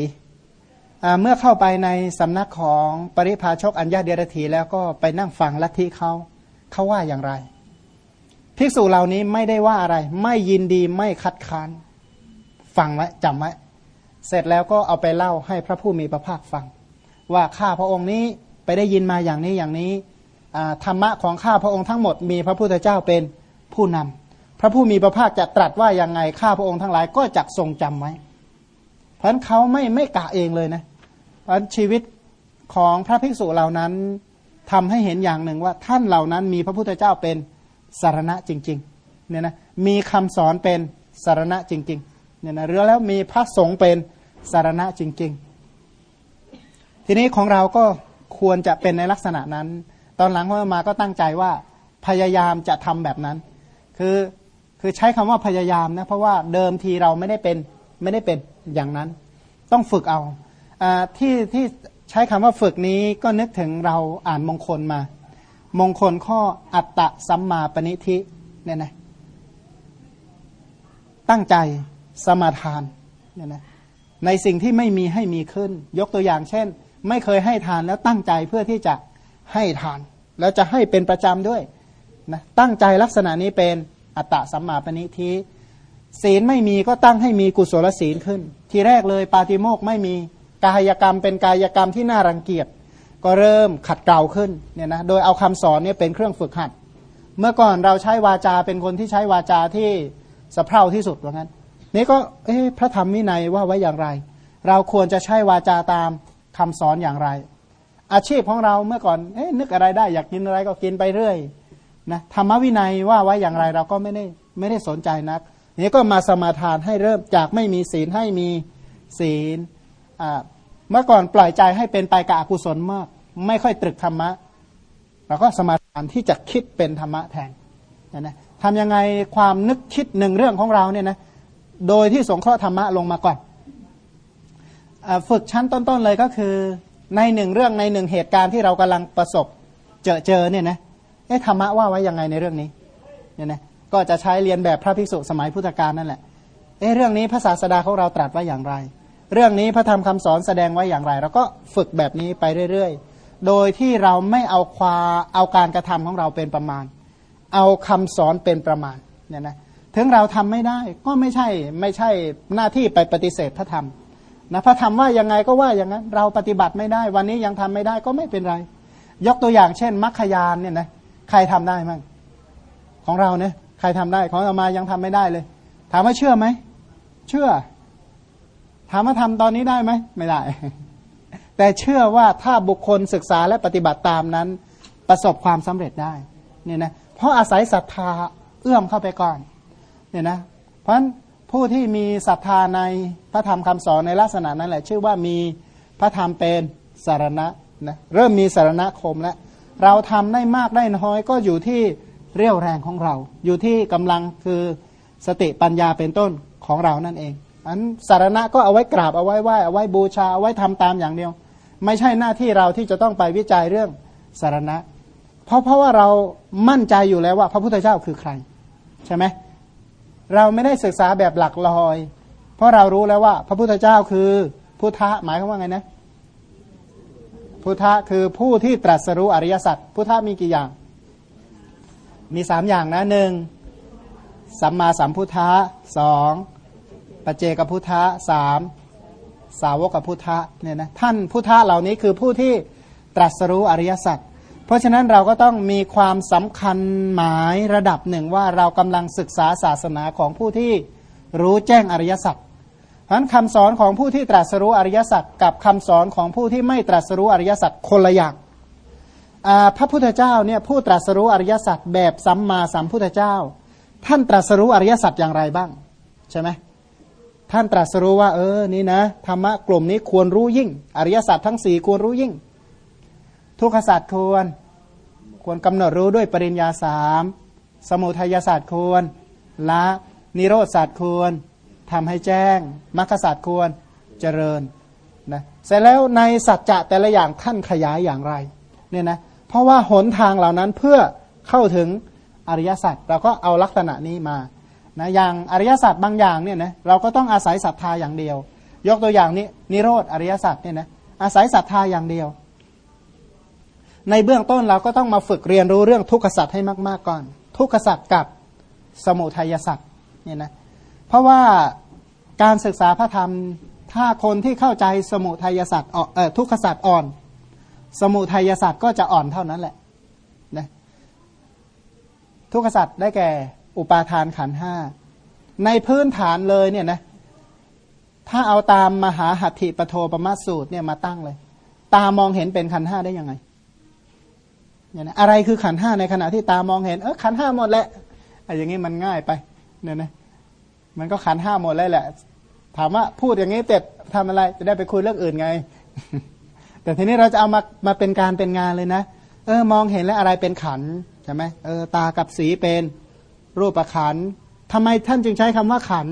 เมื่อเข้าไปในสำนักของปริภาชกอัญญาเดรถีแล้วก็ไปนั่งฟังลัทธิเขาเขาว่าอย่างไร ภิกษุเหล่านี้ไม่ได้ว่าอะไร ไม่ยินดีไม่คัดค้านฟังไว้จำไว้เสร็จแล้วก็เอาไปเล่าให้พระผู้มีพระภาคฟัง ว่าข้าพระองค์นี้ไปได้ยินมาอย่างนี้อย่างนี้ธรรมะของข้าพระองค์ทั้งหมดมีพระพุทธเจ้าเป็นผู้นำพระผู้มีพระภาคจะตรัสว่ายังไงข้าพระองค์ทั้งหลายก็จะทรงจำไว้ ราะะนั้นเขาไม่ไม่กะเองเลยนะเพราะนั้นชีวิตของพระภิกษุเหล่านั้นทำให้เห็นอย่างหนึ่งว่าท่านเหล่านั้นมีพระพุทธเจ้าเป็นสารณะจริงๆเนี่ยนะมีคำสอนเป็นสารณะจริงๆเนี่ยนะเรือแล้วมีพระสงฆ์เป็นสารณะจริง ๆ ทีนี้ของเราก็ควรจะเป็นในลักษณะนั้น ตอนหลังพอมาก็ตั้งใจว่าพยายามจะทำแบบนั้น คือคือใช้คำว่าพยายามนะเพราะว่าเดิมทีเราไม่ได้เป็น ไม่ได้เป็นอย่างนั้น ต้องฝึกเอาอที่ที่ใช้คำว่าฝึกนี้ก็นึกถึงเราอ่านมงคลมา มงคลข้ออัตตะสัมมาปณิธิเนี่ยนะตั้งใจสมาทานเนี่ยนะในสิ่งที่ไม่มีให้มีขึ้น ยกตัวอย่างเช่น ไม่เคยให้ทานแล้วตั้งใจเพื่อที่จะให้ทาน แล้วจะให้เป็นประจำด้วยนะตั้งใจลักษณะนี้เป็นอัตตะสัมมาปณิธิ ศีลไม่มีก็ตั้งให้มีกุศลศีลขึ้น ทีแรกเลยปาติโมกไม่มีกายกรรมเป็นกายกรรมที่น่ารังเกียจก็เริ่มขัดเกลาขึ้นเนี่ยนะโดยเอาคำสอนเนี่ยเป็นเครื่องฝึกหัด เมื่อก่อนเราใช้วาจาเป็นคนที่ใช้วาจาที่สะเพร่าที่สุดว่างั้น นี่ก็เอ๊พระธรรมวินัยว่าไว้อย่างไร เราควรจะใช้วาจาตามคำสอนอย่างไร อาชีพของเราเมื่อก่อนเอ๊นึกอะไรได้อยากกินอะไรก็กินไปเรื่อยนะธรรมวินัยว่าไว้อย่างไรเราก็ไม่ได้ไม่ได้สนใจนัก นี่ก็มาสมาทานให้เริ่มจากไม่มีศีลให้มีศีลเมื่อก่อนปล่อยใจให้เป็นไปกับอกุศลมาก ไม่ค่อยตรึกธรรมะเราก็สมาทานที่จะคิดเป็นธรรมะแทนนะทำยังไงความนึกคิดหนึ่งเรื่องของเราเนี่ยนะโดยที่สงเคราะห์ธรรมะลงมาก่อนอฝึกชั้นต้นๆเลยก็คือในหนึ่งเรื่องในหนึ่งเหตุการณ์ที่เรากำลังประสบเจอเจอเนี่ยนะเอ๊ะธรรมะว่าไว้ยังไงในเรื่องนี้เนี่ยนะ ก็จะใช้เรียนแบบพระภิกษุสมัยพุทธกาลนั่นแหละ เอ๊ะเรื่องนี้พระศาสดาของเราตรัสไว้อย่างไร เรื่องนี้พระธรรมคำสอนแสดงไว้อย่างไรเราก็ฝึกแบบนี้ไปเรื่อยๆ โดยที่เราไม่เอาควาเอาการกระทำของเราเป็นประมาณ เอาคำสอนเป็นประมาณเนี่ยนะถึงเราทำไม่ได้ก็ไม่ใช่ไม่ใช่หน้าที่ไปปฏิเสธพระธรรมนะพระธรรมว่ายังไงก็ว่าอย่างนั้น เราปฏิบัติไม่ได้ วันนี้ยังทำไม่ได้ก็ไม่เป็นไร ยกตัวอย่างเช่น มัคคยานเนี่ยนะใครทำได้มั่งของเราเนี่ย ครทำได้ ของเรามายังทำไม่ได้เลย ถามว่าเชื่อไหม เชื่อ ถามว่าทำตอนนี้ได้ไหม ไม่ได้ แต่เชื่อว่าถ้าบุคคลศึกษาและปฏิบัติตามนั้น ประสบความสำเร็จได้ เนี่ยนะ เพราะอาศัยศรัทธาเอื้อมเข้าไปก่อน เนี่ยนะ เพราะฉะนั้นผู้ที่มีศรัทธาในพระธรรมคำสอนในลักษณะนั้นแหละ ชื่อว่ามีพระธรรมเป็นสารณะนะ เริ่มมีสารณคมแล้ว เราทำได้มากได้น้อยก็อยู่ที่ เรี่ยวแรงของเรา อยู่ที่กำลังคือสติปัญญาเป็นต้นของเรานั่นเอง อันสารณะก็เอาไว้กราบเอาไว้ไหว้เอาไว้บูชาเอาไว้ทำตามอย่างเดียว ไม่ใช่หน้าที่เราที่จะต้องไปวิจัยเรื่องสารณะ เพราะเพราะว่าเรามั่นใจอยู่แล้วว่าพระพุทธเจ้าคือใคร ใช่ไหมเราไม่ได้ศึกษาแบบหลักลอย เพราะเรารู้แล้วว่า พระพุทธเจ้าคือพุทธะหมายความว่าไงนะพุทธะคือผู้ที่ตรัสรู้อริยสัจพุทธะมีกี่อย่าง มีสามอย่างนะหนึ่งสัมมาสัมพุทธะสองปเจกพุทธะสามสาวกพุทธะเนี่ยนะท่านพุทธะเหล่านี้คือผู้ที่ตรัสรู้อริยสัจเพราะฉะนั้นเราก็ต้องมีความสำคัญหมายระดับหนึ่งว่าเรากำลังศึกษาศาสนาของผู้ที่รู้แจ้งอริยสัจเพราะนั้นคำสอนของผู้ที่ตรัสรู้อริยสัจกับคำสอนของผู้ที่ไม่ตรัสรู้อริยสัจคนละอย่าง พระพุทธเจ้าเนี่ยผู้ตรัสรู้อริยสัจแบบสัมมาสัมพุทธเจ้า ท่านตรัสรู้อริยสัจอย่างไรบ้างใช่ไหมท่านตรัสรู้ว่า เออนี่นะธรรมะกลุ่มนี้ควรรู้ยิ่ง อริยสัจทั้งสี่ควรรู้ยิ่ง ทุกขศาสตร์ควร ควรกำหนดรู้ด้วยปริญญาสามสมุทัยศาสตร์ควรละนิโรธศาสตร์ควรทำให้แจ้งมรรคศาสตร์ควรเจริญนะเสร็จแล้วในสัจจะแต่ละอย่างท่านขยายอย่างไรเนี่ยนะ เพราะว่าหนทางเหล่านั้นเพื่อเข้าถึงอริยสัจเราก็เอาลักษณะนี้มานะอย่างอริยสัจบางอย่างเนี่ยนะเราก็ต้องอาศัยศรัทธาอย่างเดียว ยกตัวอย่างนี้นิโรธอริยสัจเนี่ยนะอาศัยศรัทธาอย่างเดียว ในเบื้องต้นเราก็ต้องมาฝึกเรียนรู้เรื่องทุกขสัตว์ให้มาก ๆก่อน ทุกขสัตว์กับสมุทัยสัตว์เนี่ยนะเพราะว่าการศึกษาพระธรรมถ้าคนที่เข้าใจสมุทัยสัตว์เอ่อทุกขสัตว์อ่อน สมุทัยสัตว์ก็จะอ่อนเท่านั้นแหละนะทุกขสัตว์ได้แก่อุปาทานขันห้าในพื้นฐานเลยเนี่ยนะถ้าเอาตามมหาหัตถิปโทปมาสูตรเนี่ยมาตั้งเลย ตามองเห็นเป็นขันห้าได้ยังไงเนี่ยนะอะไรคือขันห้าในขณะที่ตามองเห็นเออขันห้าหมดแหละไอ้อย่างนี้มันง่ายไปเนี่ยนะมันก็ขันห้าหมดเลยแหละ ถามว่าพูดอย่างนี้เสร็จทำอะไรจะได้ไปคุยเรื่องอื่นไง แต่ทีนี้เราจะเอามามาเป็นการเป็นงานเลยนะ เออมองเห็นแล้วอะไรเป็นขันใช่ไหมเออตากับสีเป็นรูปขันทำไมท่านจึงใช้คำว่าขัน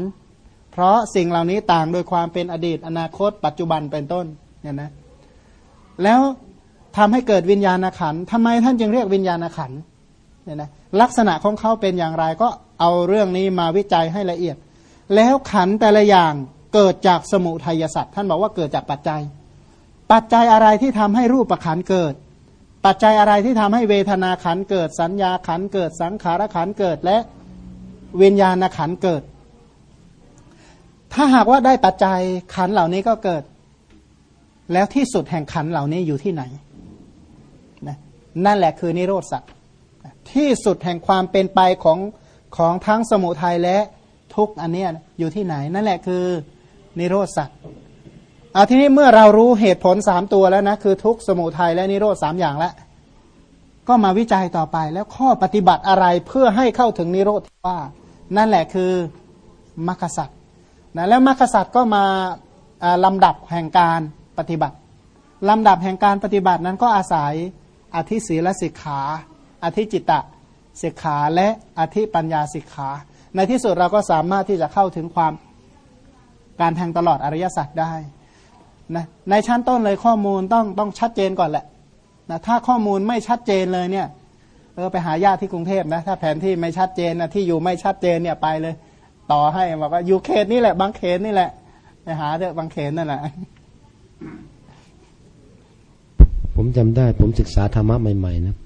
เพราะสิ่งเหล่านี้ต่างโดยความเป็นอดีต อนาคต ปัจจุบันเป็นต้นเนี่ยนะแล้วทำให้เกิดวิญญาณขันทำไมท่านจึงเรียกวิญญาณขันเนี่ยนะลักษณะของเขาเป็นอย่างไรก็เอาเรื่องนี้มาวิจัยให้ละเอียด แล้วขันแต่ละอย่างเกิดจากสมุทัยสัตว์ท่านบอกว่าเกิดจากปัจจัย ปัจจัยอะไรที่ทำให้รูปขันเกิด ปัจจัยอะไรที่ทำให้เวทนาขันเกิด สัญญาขันเกิด สังขารขันเกิดและเวิญญาณขันเกิด ถ้าหากว่าได้ปัจจัยขันเหล่านี้ก็เกิด แล้วที่สุดแห่งขันเหล่านี้อยู่ที่ไหนนะนั่นแหละคือนิโรธสัตว์ที่สุดแห่งความเป็นไปของของทั้งสมุทัยและทุกอันเนี้ยอยู่ที่ไหน นั่นแหละคือนิโรธสัตว์ เอาทีนี้เมื่อเรารู้เหตุผลสามตัวแล้วนะคือทุกสมุทัยและนิโรธสามอย่างแล้วก็มาวิจัยต่อไปแล้วข้อปฏิบัติอะไรเพื่อให้เข้าถึงนิโรธว่า นั่นแหละคือมรรคสัตว์นะแล้วมรรคสัตว์ก็มาลำดับแห่งการปฏิบัติลำดับแห่งการปฏิบัตินั้นก็อาศัยอธิศีลสิกขา อธิจิตตสิกขาและอธิปัญญาสิกขา ในที่สุดเราก็สามารถที่จะเข้าถึงความการแทงตลอดอริยสัจได้ นะในชั้นต้นเลยข้อมูลต้องต้องชัดเจนก่อนแหละนะถ้าข้อมูลไม่ชัดเจนเลยเนี่ยเออไปหาญาติที่กรุงเทพนะถ้าแผนที่ไม่ชัดเจนนะที่อยู่ไม่ชัดเจนเนี่ยไปเลย ต่อให้บอกว่าอยู่เขตนี่แหละ บางเขตนี่แหละไปหาเถอะบางเขตนั่นแหละผมจำได้ ผมศึกษาธรรมะใหม่ๆนะ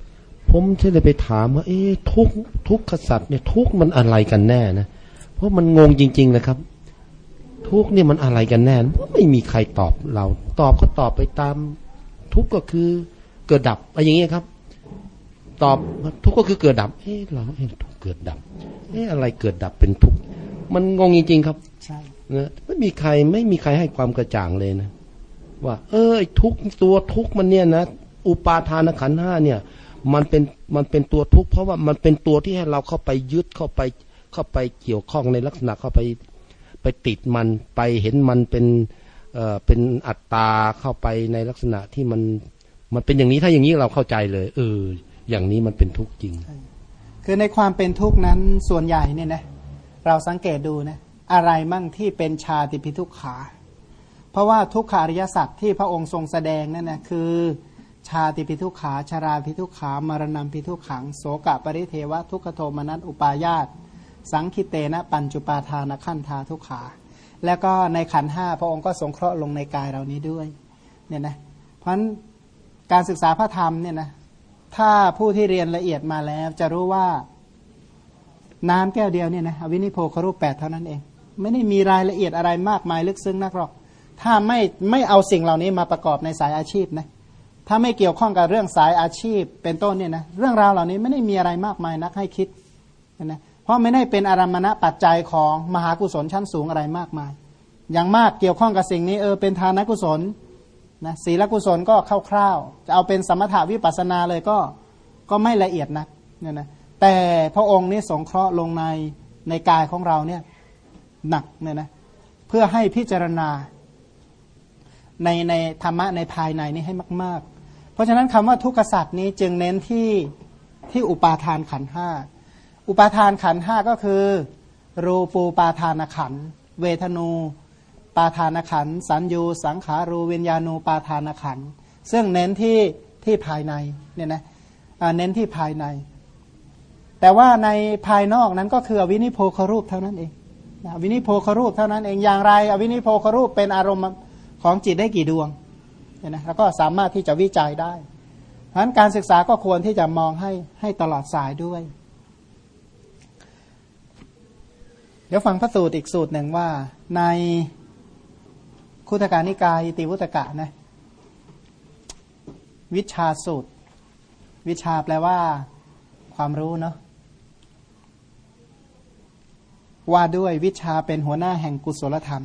ผมที่เลยไปถามว่าเอ๊ทุกทุกขสัตว์เนี่ยทุกมันอะไรกันแน่นะเพราะมันงงจริง ๆ นะครับ ทุกเนี่ยมันอะไรกันแน่ไม่มีใครตอบเรา ตอบก็ตอบไปตาม ทุกก็คือเกิดดับอะไรอย่างเงี้ยครับ ตอบทุกก็คือเกิดดับ เอ๊ะเราเอ๊ะทุกเกิดดับ เอ๊ะอะไรเกิดดับเป็นทุกมันงงจริงๆครับ ใช่นะไม่มีใครไม่มีใครให้ความกระจ่างเลยนะ ว่า เออทุกตัวทุกมันเนี่ยนะอุปาทานขันห้าเนี่ย มันเป็นมันเป็นตัวทุกเพราะว่ามันเป็นตัวที่ให้เราเข้าไปยึดเข้าไปเข้าไปเกี่ยวข้องในลักษณะเข้าไป ไปติดมันไปเห็นมันเป็นเอ่อเป็นอัตตาเข้าไปในลักษณะที่มันมันเป็นอย่างนี้ถ้าอย่างนี้เราเข้าใจเลยเอออย่างนี้มันเป็นทุกข์จริง คือในความเป็นทุกข์นั้นส่วนใหญ่เนี่ยนะเราสังเกตดูนะอะไรมั่งที่เป็นชาติพิทุกขา เพราะว่าทุกขาริยสัจที่พระองค์ทรงแสดงนั่นนะคือ ชาติพิทุขาชาราพิทุขามรณะพิทุขังโสกะปริเทวะทุกขโทมนัสอุปายาต สังคิเตนะปัญจุปาทานขันทาทุกขา แล้วก็ในขันห้าพระองค์ก็สงเคราะห์ลงในกายเรานี้ด้วยเนี่ยนะเพราะการศึกษาพระธรรมเนี่ยนะถ้าผู้ที่เรียนละเอียดมาแล้ว จะรู้ว่าน้ำแก้วเดียวเนี่ยนะวินิโพครูปแปดเท่านั้นเอง ไม่ได้มีรายละเอียดอะไรมากมายลึกซึ้งนักหรอก ถ้าไม่ไม่เอาสิ่งเหล่านี้มาประกอบในสายอาชีพนะถ้าไม่เกี่ยวข้องกับเรื่องสายอาชีพเป็นต้นเนี่ยนะเรื่องราวเหล่านี้ไม่ได้มีอะไรมากมายนักให้คิดนะ เพราะไม่ได้เป็นอารมณะปัจจัยของมหากุศลชั้นสูงอะไรมากมาย อย่างมากเกี่ยวข้องกับสิ่งนี้เออเป็นทานกุศลนะศีลกุศลก็คร่าวๆจะเอาเป็นสมถาวิปัสนาเลยก็ก็ไม่ละเอียดนะเนี่ยนะแต่พระองค์นี่สงเคราะห์ลงในในกายของเราเนี่ยหนักเนี่ยนะเพื่อให้พิจารณาในในธรรมะในภายในนี้ให้มาก ๆ เพราะฉะนั้นคำว่าทุกขสัตว์นี้จึงเน้นที่ที่อุปาทานขันห้า อุปาทานขันห้าก็คือ รูปูปาทานขัน เวทนูปาทานขัน สัญญูสังขารูวิญญาณูปาทานขัน ซึ่งเน้นที่ที่ภายในเนี่ยนะเน้นที่ภายใน แต่ว่าในภายนอกนั้นก็คืออวินิโพครูปเท่านั้นเองอวินิโพครูปเท่านั้นเองอย่างไร อวินิโพครูปเป็นอารมณ์ของจิตได้กี่ดวงเนี่ยนะแล้วก็สามารถที่จะวิจัยได้เพราะฉะนั้นการศึกษาก็ควรที่จะมองให้ให้ตลอดสายด้วย เดี๋ยวฟังพระสูตรอีกสูตรหนึ่งว่า ในคุตการนิกายติวุตกะนะวิชาสูตร วิชาแปลว่า ความรู้เนาะว่าด้วยวิชาเป็นหัวหน้าแห่งกุศลธรรม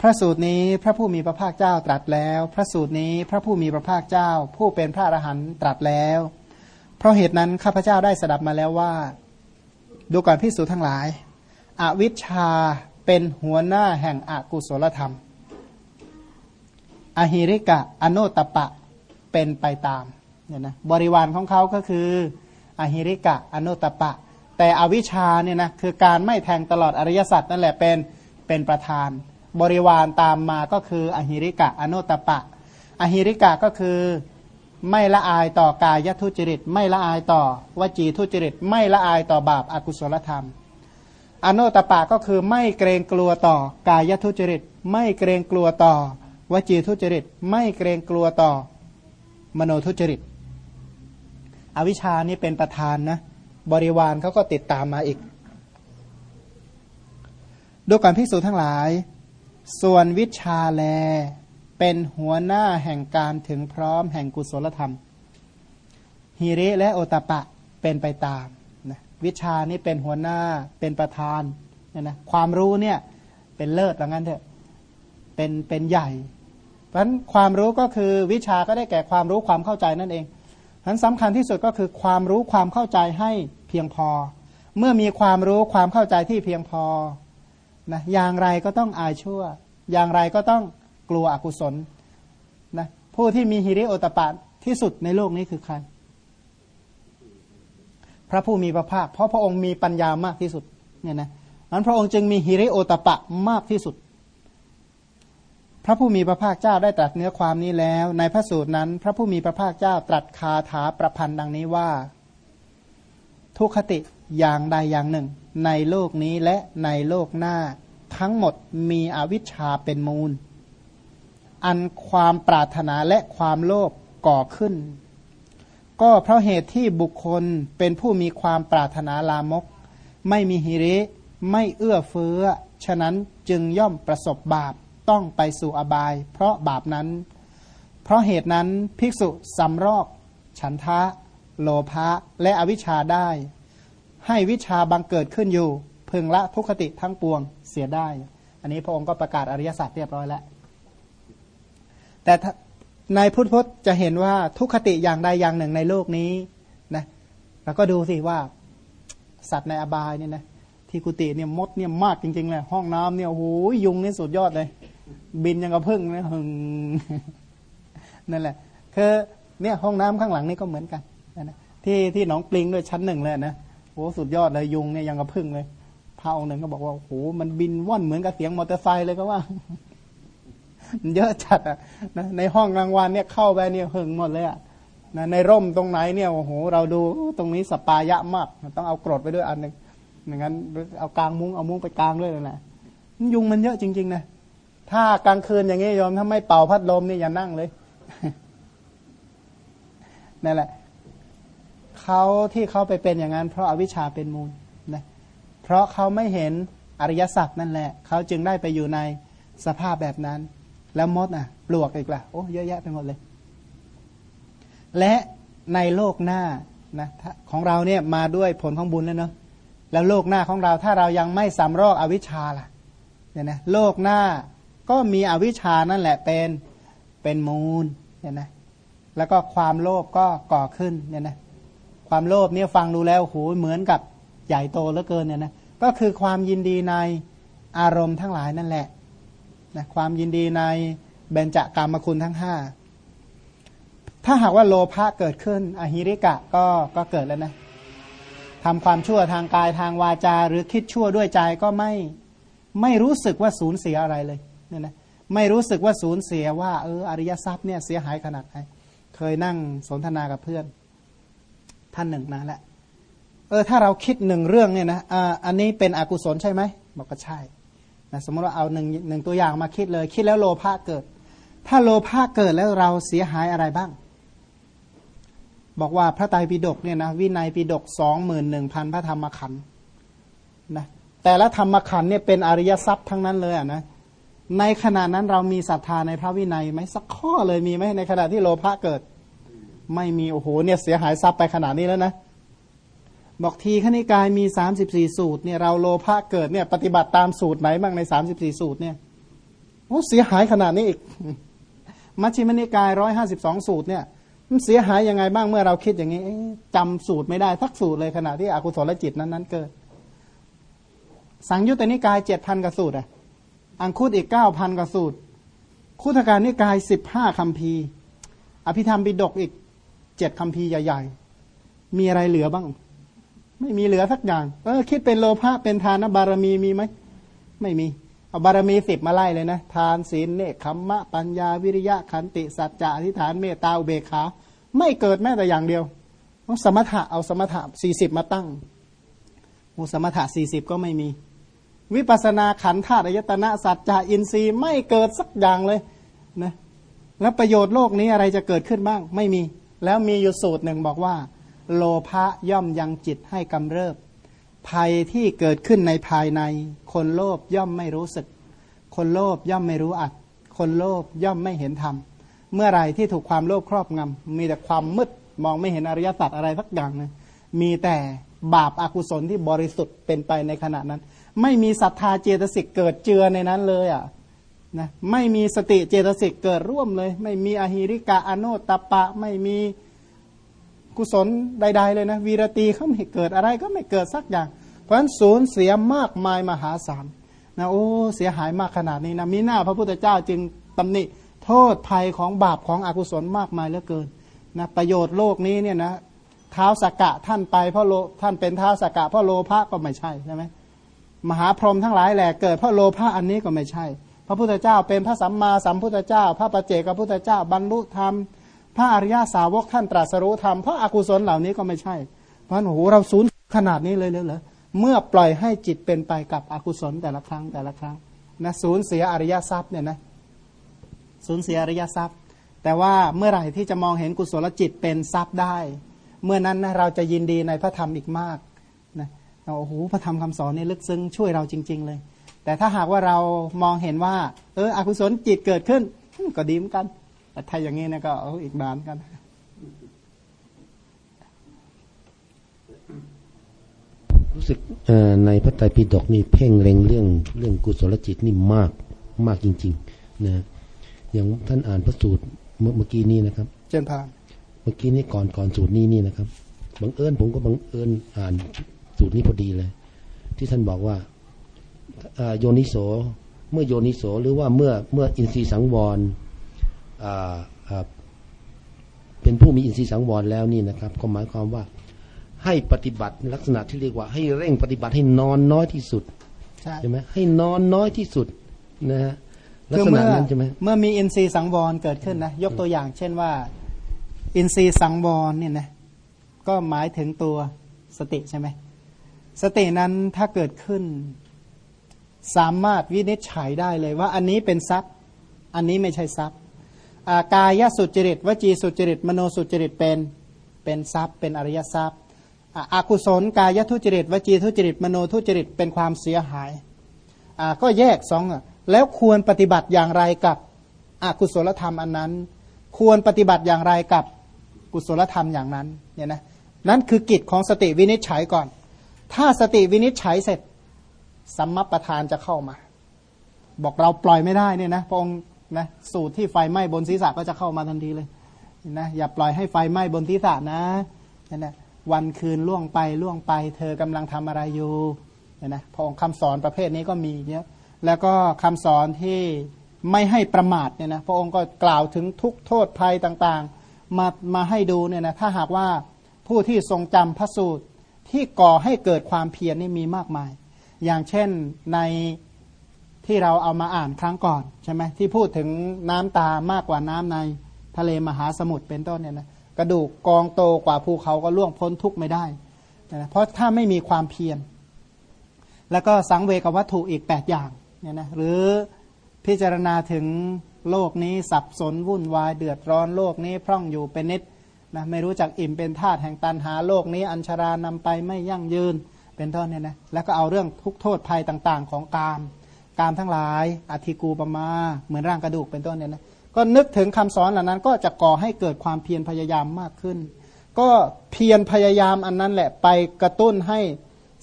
พระสูตรนี้พระผู้มีพระภาคเจ้าตรัสแล้ว พระสูตรนี้พระผู้มีพระภาคเจ้า ผู้เป็นพระอรหันต์ตรัสแล้ว เพราะเหตุนั้นข้าพเจ้าได้สดับมาแล้วว่า ดูก่อนพิสูจน์ทั้งหลาย อวิชชาเป็นหัวหน้าแห่งอกุศลธรรม อหิริกะ อโนตปะเป็นไปตามเนี่ยนะบริวารของเขาก็คืออหิริกะ อโนตปะ แต่อวิชชาเนี่ยนะคือการไม่แทงตลอดอริยสัจนั่นแหละเป็นเป็นประธาน บริวารตามมาก็คืออหิริกะ อโนตตปะ อหิริกะก็คือ ไม่ละอายต่อกายทุจริต ไม่ละอายต่อวจีทุจริต ไม่ละอายต่อบาปอากุศลธรรม อโนตปะก็คือไม่เกรงกลัวต่อกายทุจริต ไม่เกรงกลัวต่อวจีทุจริต ไม่เกรงกลัวต่อมโนทุจริต อวิชานี่เป็นประธานนะบริวารเขาก็ติดตามมาอีกดูก่อนพิสูจทั้งหลาย ส่วนวิชาแล เป็นหัวหน้าแห่งการถึงพร้อมแห่งกุศลธรรมฮิริและโอตปะเป็นไปตามนะวิชานี่เป็นหัวหน้าเป็นประธานเนี่ยนะความรู้เนี่ยเป็นเลิศว่างั้นเถอะเป็นเป็นใหญ่ เพราะฉะนั้นความรู้ก็คือวิชาก็ได้แก่ความรู้ความเข้าใจนั่นเองฉะนั้นสำคัญที่สุดก็คือความรู้ความเข้าใจให้เพียงพอ เมื่อมีความรู้ความเข้าใจที่เพียงพอนะอย่างไรก็ต้องอายชั่ว อย่างไรก็ต้อง กลัวอกุศลนะผู้ที่มีฮิริโอตปะที่สุดในโลกนี้คือใคร พระผู้มีพระภาค เพราะพระองค์มีปัญญามากที่สุดเนี่ยนะนั้นพระองค์จึงมีฮิริโอตปะมากที่สุด พระผู้มีพระภาคเจ้าได้ตรัสเนื้อความนี้แล้ว ในพระสูตรนั้น พระผู้มีพระภาคเจ้าตรัสคาถาประพันธ์ดังนี้ว่า ทุกขติอย่างใดอย่างหนึ่ง ในโลกนี้และในโลกหน้า ทั้งหมดมีอวิชชาเป็นมูล อันความปรารถนาและความโลภก่อขึ้น ก็เพราะเหตุที่บุคคลเป็นผู้มีความปรารถนาลามก ไม่มีหิริ ไม่เอื้อเฟื้อ ฉะนั้นจึงย่อมประสบบาปต้องไปสู่อบาย เพราะบาปนั้น เพราะเหตุนั้นภิกษุสำรอก ฉันทะ โลภะและอวิชชาได้ ให้วิชาบังเกิดขึ้นอยู่ พึงละทุกขติทั้งปวงเสียได้ อันนี้พระองค์ก็ประกาศอริยสัจเรียบร้อยแล้ว แต่ในพุทธพจน์จะเห็นว่าทุกขติอย่างใดอย่างหนึ่งในโลกนี้นะแล้วก็ดูสิว่าสัตว์ในอบายเนี่ยนะที่กุฏิเนี่ยมดเนี่ยมากจริงๆเลยห้องน้ำเนี่ยโอ้โหยุงนี่สุดยอดเลย บินยังกระพึ่งนะหึงนั่นแหละคือเนี่ยห้องน้ำข้างหลังนี่ก็เหมือนกันนะที่ที่หนองปลิงด้วยชั้นหนึ่งเลยนะโอ้สุดยอดเลยยุงเนี่ยยังกระพึ่งเลยพระองค์หนึ่งก็บอกว่าโอ้โหมันบินว่อนเหมือนกับเสียงมอเตอร์ไซค์เลยก็ว่า เยอะจัดอะนะในห้องกลางวันเนี่ยเข้าไปเนี่ยหึงหมดเลยอะนะในร่มตรงไหนเนี่ยโอ้โหเราดูตรงนี้สปายะมากต้องเอากรดไปด้วยอันหนึ่งอย่างนั้นเอากลางมุ้งเอามุ้งไปกลางด้วยเลยนะยุงมันเยอะจริง ๆ นะ ถ้ากลางคืนอย่างนี้ยอมถ้าไม่เป่าพัดลมนี่อย่านั่งเลยนั่นแหละเขาที่เขาไปเป็นอย่างนั้น เพราะอาวิชชาเป็นมูลนะเพราะเขาไม่เห็นอริยสัจนั่นแหละเขาจึงได้ไปอยู่ในสภาพแบบนั้น แล้วมดอะ ปลวกอีกล่ะโอ้เยอะแยะไปหมดเลย และในโลกหน้านะของเราเนี่ยมาด้วยผลของบุญแล้วเนาะแล้วโลกหน้าของเราถ้าเรายังไม่สำรอกอวิชชาล่ะเนี่ยนะโลกหน้าก็มีอวิชชานั่นแหละเป็นเป็นมูลเนี่ยนะแล้วก็ความโลภก็ก่อขึ้นเนี่ยนะความโลภเนี่ยฟังดูแล้วโหเหมือนกับใหญ่โตเหลือเกินเนี่ยนะก็คือความยินดีในอารมณ์ทั้งหลายนั่นแหละ นะความยินดีในเบญจากามคุณทั้งห้าถ้าหากว่าโลภะเกิดขึ้น อหิริกะก็ก็เกิดแล้วนะทำความชั่วทางกายทางวาจา หรือคิดชั่วด้วยใจก็ไม่ไม่รู้สึกว่าสูญเสียอะไรเลยเนี่ยนะไม่รู้สึกว่าสูญเสียว่าเอออริยทรัพย์เนี่ยเสียหายขนาดไหนเคยนั่งสนทนากับเพื่อน ท่านหนึ่งนะแหละเออถ้าเราคิดหนึ่งเรื่องเนี่ยนะอ่าอันนี้เป็นอกุศลใช่ไหมบอกก็ใช่ นะสมมติว่าเอาหนึ่งหนึ่งตัวอย่างมาคิดเลย คิดแล้วโลภะเกิด ถ้าโลภะเกิดแล้วเราเสียหายอะไรบ้าง บอกว่าพระไตรปิฎกเนี่ยนะวินัยปิฎกสองหมื่นหนึ่งพันพระธรรมขันธ์นะแต่ละธรรมขันธ์เนี่ยเป็นอริยทรัพย์ทั้งนั้นเลยนะในขณะนั้นเรามีศรัทธาในพระวินัยไหมสักข้อเลยมีไหมในขณะที่โลภะเกิด ไม่มีโอ้โหเนี่ยเสียหายทรัพย์ไปขนาดนี้แล้วนะ บอกทีขณิกายมีสามสิบสี่สูตรเนี่ยเราโลภะเกิดเนี่ยปฏิบัติตามสูตรไหนบ้างในสามสิบสี่สูตรเนี่ยโอ้เสียหายขนาดนี้อีก มัชฌิมนิกายร้อยห้าสิบสองสูตรเนี่ยมันเสียหายยังไงบ้างเมื่อเราคิดอย่างนี้จำสูตรไม่ได้ทักสูตรเลยขณะที่อกุศลจิตนั้นนั้นเกิด สังยุตตนิกายเจ็ดพันกสูตรอะอังคุตอีกเก้าพันกสูตร คุถการนิกายสิบห้าคำพีอภิธรรมบิดกอีกเจ็ดคำพีใหญ่ ๆ มีอะไรเหลือบ้าง ไม่มีเหลือสักอย่าง เออ คิดเป็นโลภะเป็นทานบารมีมีไหมไม่มี เอาบารมีสิบมาไล่เลยนะ ทานศีลเนคขมมะปัญญาวิริยะขันติสัจจะอธิษฐานเมตตาอุเบกขา ไม่เกิดแม้แต่อย่างเดียวต้องสมถะเอาสมถะสี่สิบมาตั้งโอสมถะสี่สิบก็ไม่มี วิปัสนาขันธาตุอายตนะสัจจะอินทรีย์ไม่เกิดสักอย่างเลยนะแล้วประโยชน์โลกนี้อะไรจะเกิดขึ้นบ้าง ไม่มี แล้วมีอยู่สูตรหนึ่งบอกว่า โลภะย่อมยังจิตให้กำเริบ ภัยที่เกิดขึ้นในภายใน คนโลภย่อมไม่รู้สึก คนโลภย่อมไม่รู้อัด คนโลภย่อมไม่เห็นธรรม เมื่อไรที่ถูกความโลภครอบงำมีแต่ความมืดมองไม่เห็นอริยสัจอะไรสักอย่างนะมีแต่บาปอากุศลที่บริสุทธิ์เป็นไปในขณะนั้น ไม่มีศรัทธาเจตสิกเกิดเจือในนั้นเลยอะนะไม่มีสติเจตสิกเกิดร่วมเลย ไม่มีอหิริกะอโนตตปะ ไม่มี กุศลใด ๆ เลยนะ วีรตีเขาไม่เกิดอะไรก็ไม่เกิดสักอย่าง เพราะฉะนั้นสูญเสียมากมายมหาศาลนะโอ้เสียหายมากขนาดนี้นะมีหน้าพระพุทธเจ้าจึงตำหนิโทษภัยของบาปของอกุศลมากมายเหลือเกินนะประโยชน์โลกนี้เนี่ยนะเท้าสกกะท่านไปเพราะโลท่านเป็นเท้าสกกะเพราะโลภะก็ไม่ใช่ใช่ไหมมหาพรหมทั้งหลายแหละเกิดเพราะโลภะอันนี้ก็ไม่ใช่ พระพุทธเจ้าเป็นพระสัมมาสัมพุทธเจ้า พระปเจกพระพุทธเจ้าบรรลุธรรม พระอริยาสาวกท่านตรัสรู้ธรรมเพราะอากุศลเหล่านี้ก็ไม่ใช่ เพราะโอ้โหเราสูญขนาดนี้เลยเลยเหรอเมื่อปล่อยให้จิตเป็นไปกับอกุศลแต่ละครั้งแต่ละครั้งนะสูญเสียอริยทรัพย์เนี่ยนะสูญเสียอริยทรัพย์ แต่ว่าเมื่อไหร่ที่จะมองเห็นกุศลจิตเป็นทรัพย์ได้ เมื่อนั้นนะเราจะยินดีในพระธรรมอีกมากนะโอ้โหพระธรรมคำสอนนี่ลึกซึ้งช่วยเราจริง ๆ เลย แต่ถ้าหากว่าเรามองเห็นว่า เอออกุศลจิตเกิดขึ้นก็ดีเหมือนกัน ถ้าอย่างนี้นะก็เอาอีกนานกัน รู้สึกในพระไตรปิฎกนี่เพ่งเล็งเรื่องเรื่องกุศลจิตนี่มากมากจริงๆนะอย่างท่านอ่านพระสูตรเมื่อเมื่อกี้นี้นะครับ เจนพานเมื่อกี้นี้ก่อนก่อนสูตรนี้นี่นะครับบังเอิญผมก็บังเอิญอ่านสูตรนี้พอดีเลย ที่ท่านบอกว่าโยนิโสเมื่อโยนิโสหรือว่าเมื่อเมื่ออินทรีย์สังวร เป็นผู้มีอินทรีย์สังวรแล้วนี่นะครับ ก็หมายความว่าให้ปฏิบัติลักษณะที่เรียกว่า ให้เร่งปฏิบัติให้นอนน้อยที่สุดใช่ไหมให้นอนน้อยที่สุดนะฮะลักษณะนั้นใช่ไหมเมื่อมีอินทรีย์สังวรเกิดขึ้นนะยกตัวอย่าง เช่นว่า อินทรีย์สังวรเนี่ยนะก็หมายถึงตัวสติใช่ไหมสตินั้นถ้าเกิดขึ้น สามารถวินิจฉัยได้เลยว่า อันนี้เป็นทรัพย์ อันนี้ไม่ใช่ทรัพย์ กายสุจริตวจีสุจริต มโนสุจริตเป็นเป็นทรัพย์ เป็นอริยทรัพย์อากุศลกายทุจริตวจีทุจริต มโนทุจริตเป็นความเสียหายก็แยกสองแล้วควรปฏิบัติอย่างไรกับอกุศลธรรมอันนั้น ควรปฏิบัติอย่างไรกับกุศลธรรมอย่างนั้นเนี่ยนะนั่นคือกิจของสติวินิจฉัยก่อน ถ้าสติวินิจฉัยเสร็จสัมมประธานจะเข้ามา บอกเราปล่อยไม่ได้เนี่ยนะพระองค์ นะสูตรที่ไฟไหม้บนศีรษะก็จะเข้ามาทันทีเลยนะอย่าปล่อยให้ไฟไหม้บนศีรษะนะนี่นะวันคืนล่วงไปล่วงไป เธอกำลังทำอะไรอยู่เนี่ยนะพระองค์คำสอนประเภทนี้ก็มีเยอะแล้วก็คำสอนที่ไม่ให้ประมาทเนี่ยนะพระองค์ก็กล่าวถึงทุกโทษภัยต่างๆ มามาให้ดูเนี่ยนะถ้าหากว่าผู้ที่ทรงจำพระสูตรที่ก่อให้เกิดความเพียรนี่มีมากมาย อย่างเช่นใน ที่เราเอามาอ่านครั้งก่อนใช่ไหมที่พูดถึงน้ำตามากกว่าน้ำในทะเลมหาสมุทรเป็นต้นเนี่ยนะกระดูกกองโตกว่าภูเขาก็ล่วงพ้นทุกข์ไม่ได้นะเพราะถ้าไม่มีความเพียรแล้วก็สังเวกวัตถุอีก 8 อย่างเนี่ยนะหรือพิจารณาถึงโลกนี้สับสนวุ่นวายเดือดร้อนโลกนี้พร่องอยู่เป็นนิดนะไม่รู้จักอิ่มเป็นธาตุแห่งตันหาโลกนี้ อัญชารานำไปไม่ยั่งยืนเป็นต้นเนี่ยนะแล้วก็เอาเรื่องทุกโทษภัยต่าง ๆ ของกาม กามทั้งหลายอธิกูปมา เหมือนร่างกระดูกเป็นต้นเนี่ยนะก็นึกถึงคำสอนเหล่านั้น ก็จะก่อให้เกิดความเพียรพยายามมากขึ้น ก็เพียรพยายามอันนั้นแหละไปกระตุ้นให้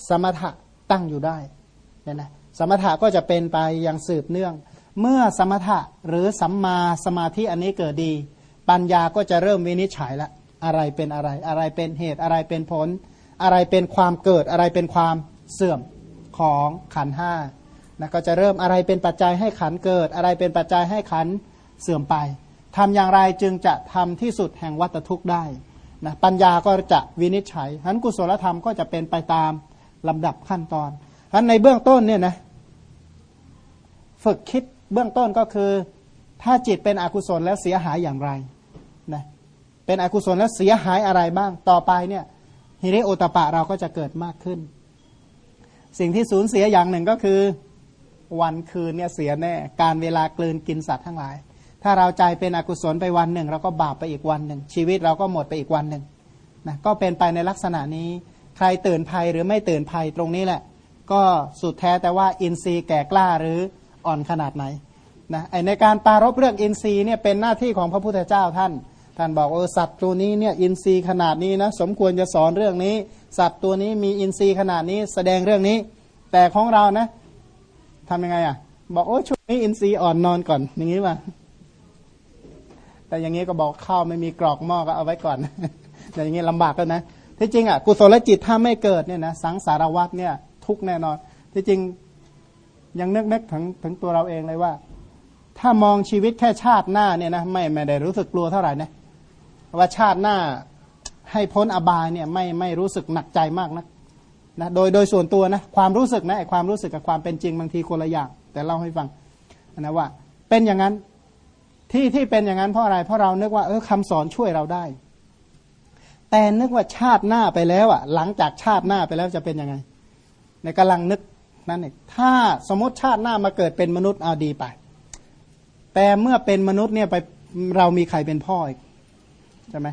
สมถะตั้งอยู่ได้เนี่ยนะสมถะก็จะเป็นไปอย่างสืบเนื่อง เมื่อสมถะหรือสัมมาสมาธิอันนี้เกิดดี ปัญญาก็จะเริ่มวินิจฉัยละอะไรเป็นอะไร อะไรเป็นเหตุอะไรเป็นผล อะไรเป็นความเกิดอะไรเป็นความเสื่อมของขันห้า นะก็จะเริ่มอะไรเป็นปัจจัยให้ขันเกิด อะไรเป็นปัจจัยให้ขันเสื่อมไปทำอย่างไรจึงจะทำที่สุดแห่งวัตทุกข์ได้นะปัญญาก็จะวินิจฉัยทั้นกุศลธรรมก็จะเป็นไปตามลำดับขั้นตอนทั้นในเบื้องต้นเนี่ยนะฝึกคิดเบื้องต้นก็คือ ถ้าจิตเป็นอกุศลแล้วเสียหายอย่างไรนะเป็นอกุศลแล้วเสียหายอะไรบ้างต่อไปเนี่ยฮิริโอตปะเราก็จะเกิดมากขึ้น สิ่งที่สูญเสียอย่างหนึ่งก็คือ วันคืนเนี่ยเสียแน่ การเวลากลืนกินสัตว์ทั้งหลาย ถ้าเราใจเป็นอกุศลไปวันหนึ่ง เราก็บาปไปอีกวันหนึ่ง ชีวิตเราก็หมดไปอีกวันหนึ่งนะก็เป็นไปในลักษณะนี้ ใครตื่นภัยหรือไม่ตื่นภัยตรงนี้แหละ ก็สุดแท้แต่ว่าอินทรีย์แก่กล้าหรืออ่อนขนาดไหนนะไอในการปารบเรื่องอินทรีย์เนี่ยเป็นหน้าที่ของพระพุทธเจ้าท่าน ท่านบอกเออสัตว์ตัวนี้เนี่ยอินทรีย์ขนาดนี้นะสมควรจะสอนเรื่องนี้ สัตว์ตัวนี้มีอินทรีย์ขนาดนี้แสดงเรื่องนี้ แต่ของเรานะ ทำยังไงอะ บอกโอ้ช่วงนี้อินทรีย์อ่อนนอนก่อน อย่างนี้ป่ะแต่อย่างนี้ก็บอกข้าวไม่มีกรอกหม้อก็เอาไว้ก่อนแต่อย่างนี้ลำบากแล้วนะที่จริงอะกุศลจิตถ้าไม่เกิดเนี่ยนะสังสารวัตเนี่ย ทุกแน่นอน ที่จริงยังนึกนึกถึงถึงตัวเราเองเลยว่า ถ้ามองชีวิตแค่ชาติหน้าเนี่ยนะไม่ไม่ได้รู้สึกกลัวเท่าไหร่นะว่าชาติหน้าให้พ้นอบายเนี่ยไม่ไม่รู้สึกหนักใจมากนะ นะโดยโดยส่วนตัวนะความรู้สึกนะไอความรู้สึกกับความเป็นจริงบางทีคนละอย่างแต่เล่าให้ฟังนะว่า เป็นอย่างนั้นที่ที่เป็นอย่างนั้นเพราะอะไร เพราะเรานึกว่าเออคำสอนช่วยเราได้ แต่นึกว่าชาติหน้าไปแล้วอะ หลังจากชาติหน้าไปแล้วจะเป็นยังไง ในกำลังนึกนั่นเองถ้าสมมติชาติหน้ามาเกิดเป็นมนุษย์เอาดีไป แต่เมื่อเป็นมนุษย์เนี่ยไปเรามีใครเป็นพ่ออีกใช่ไหม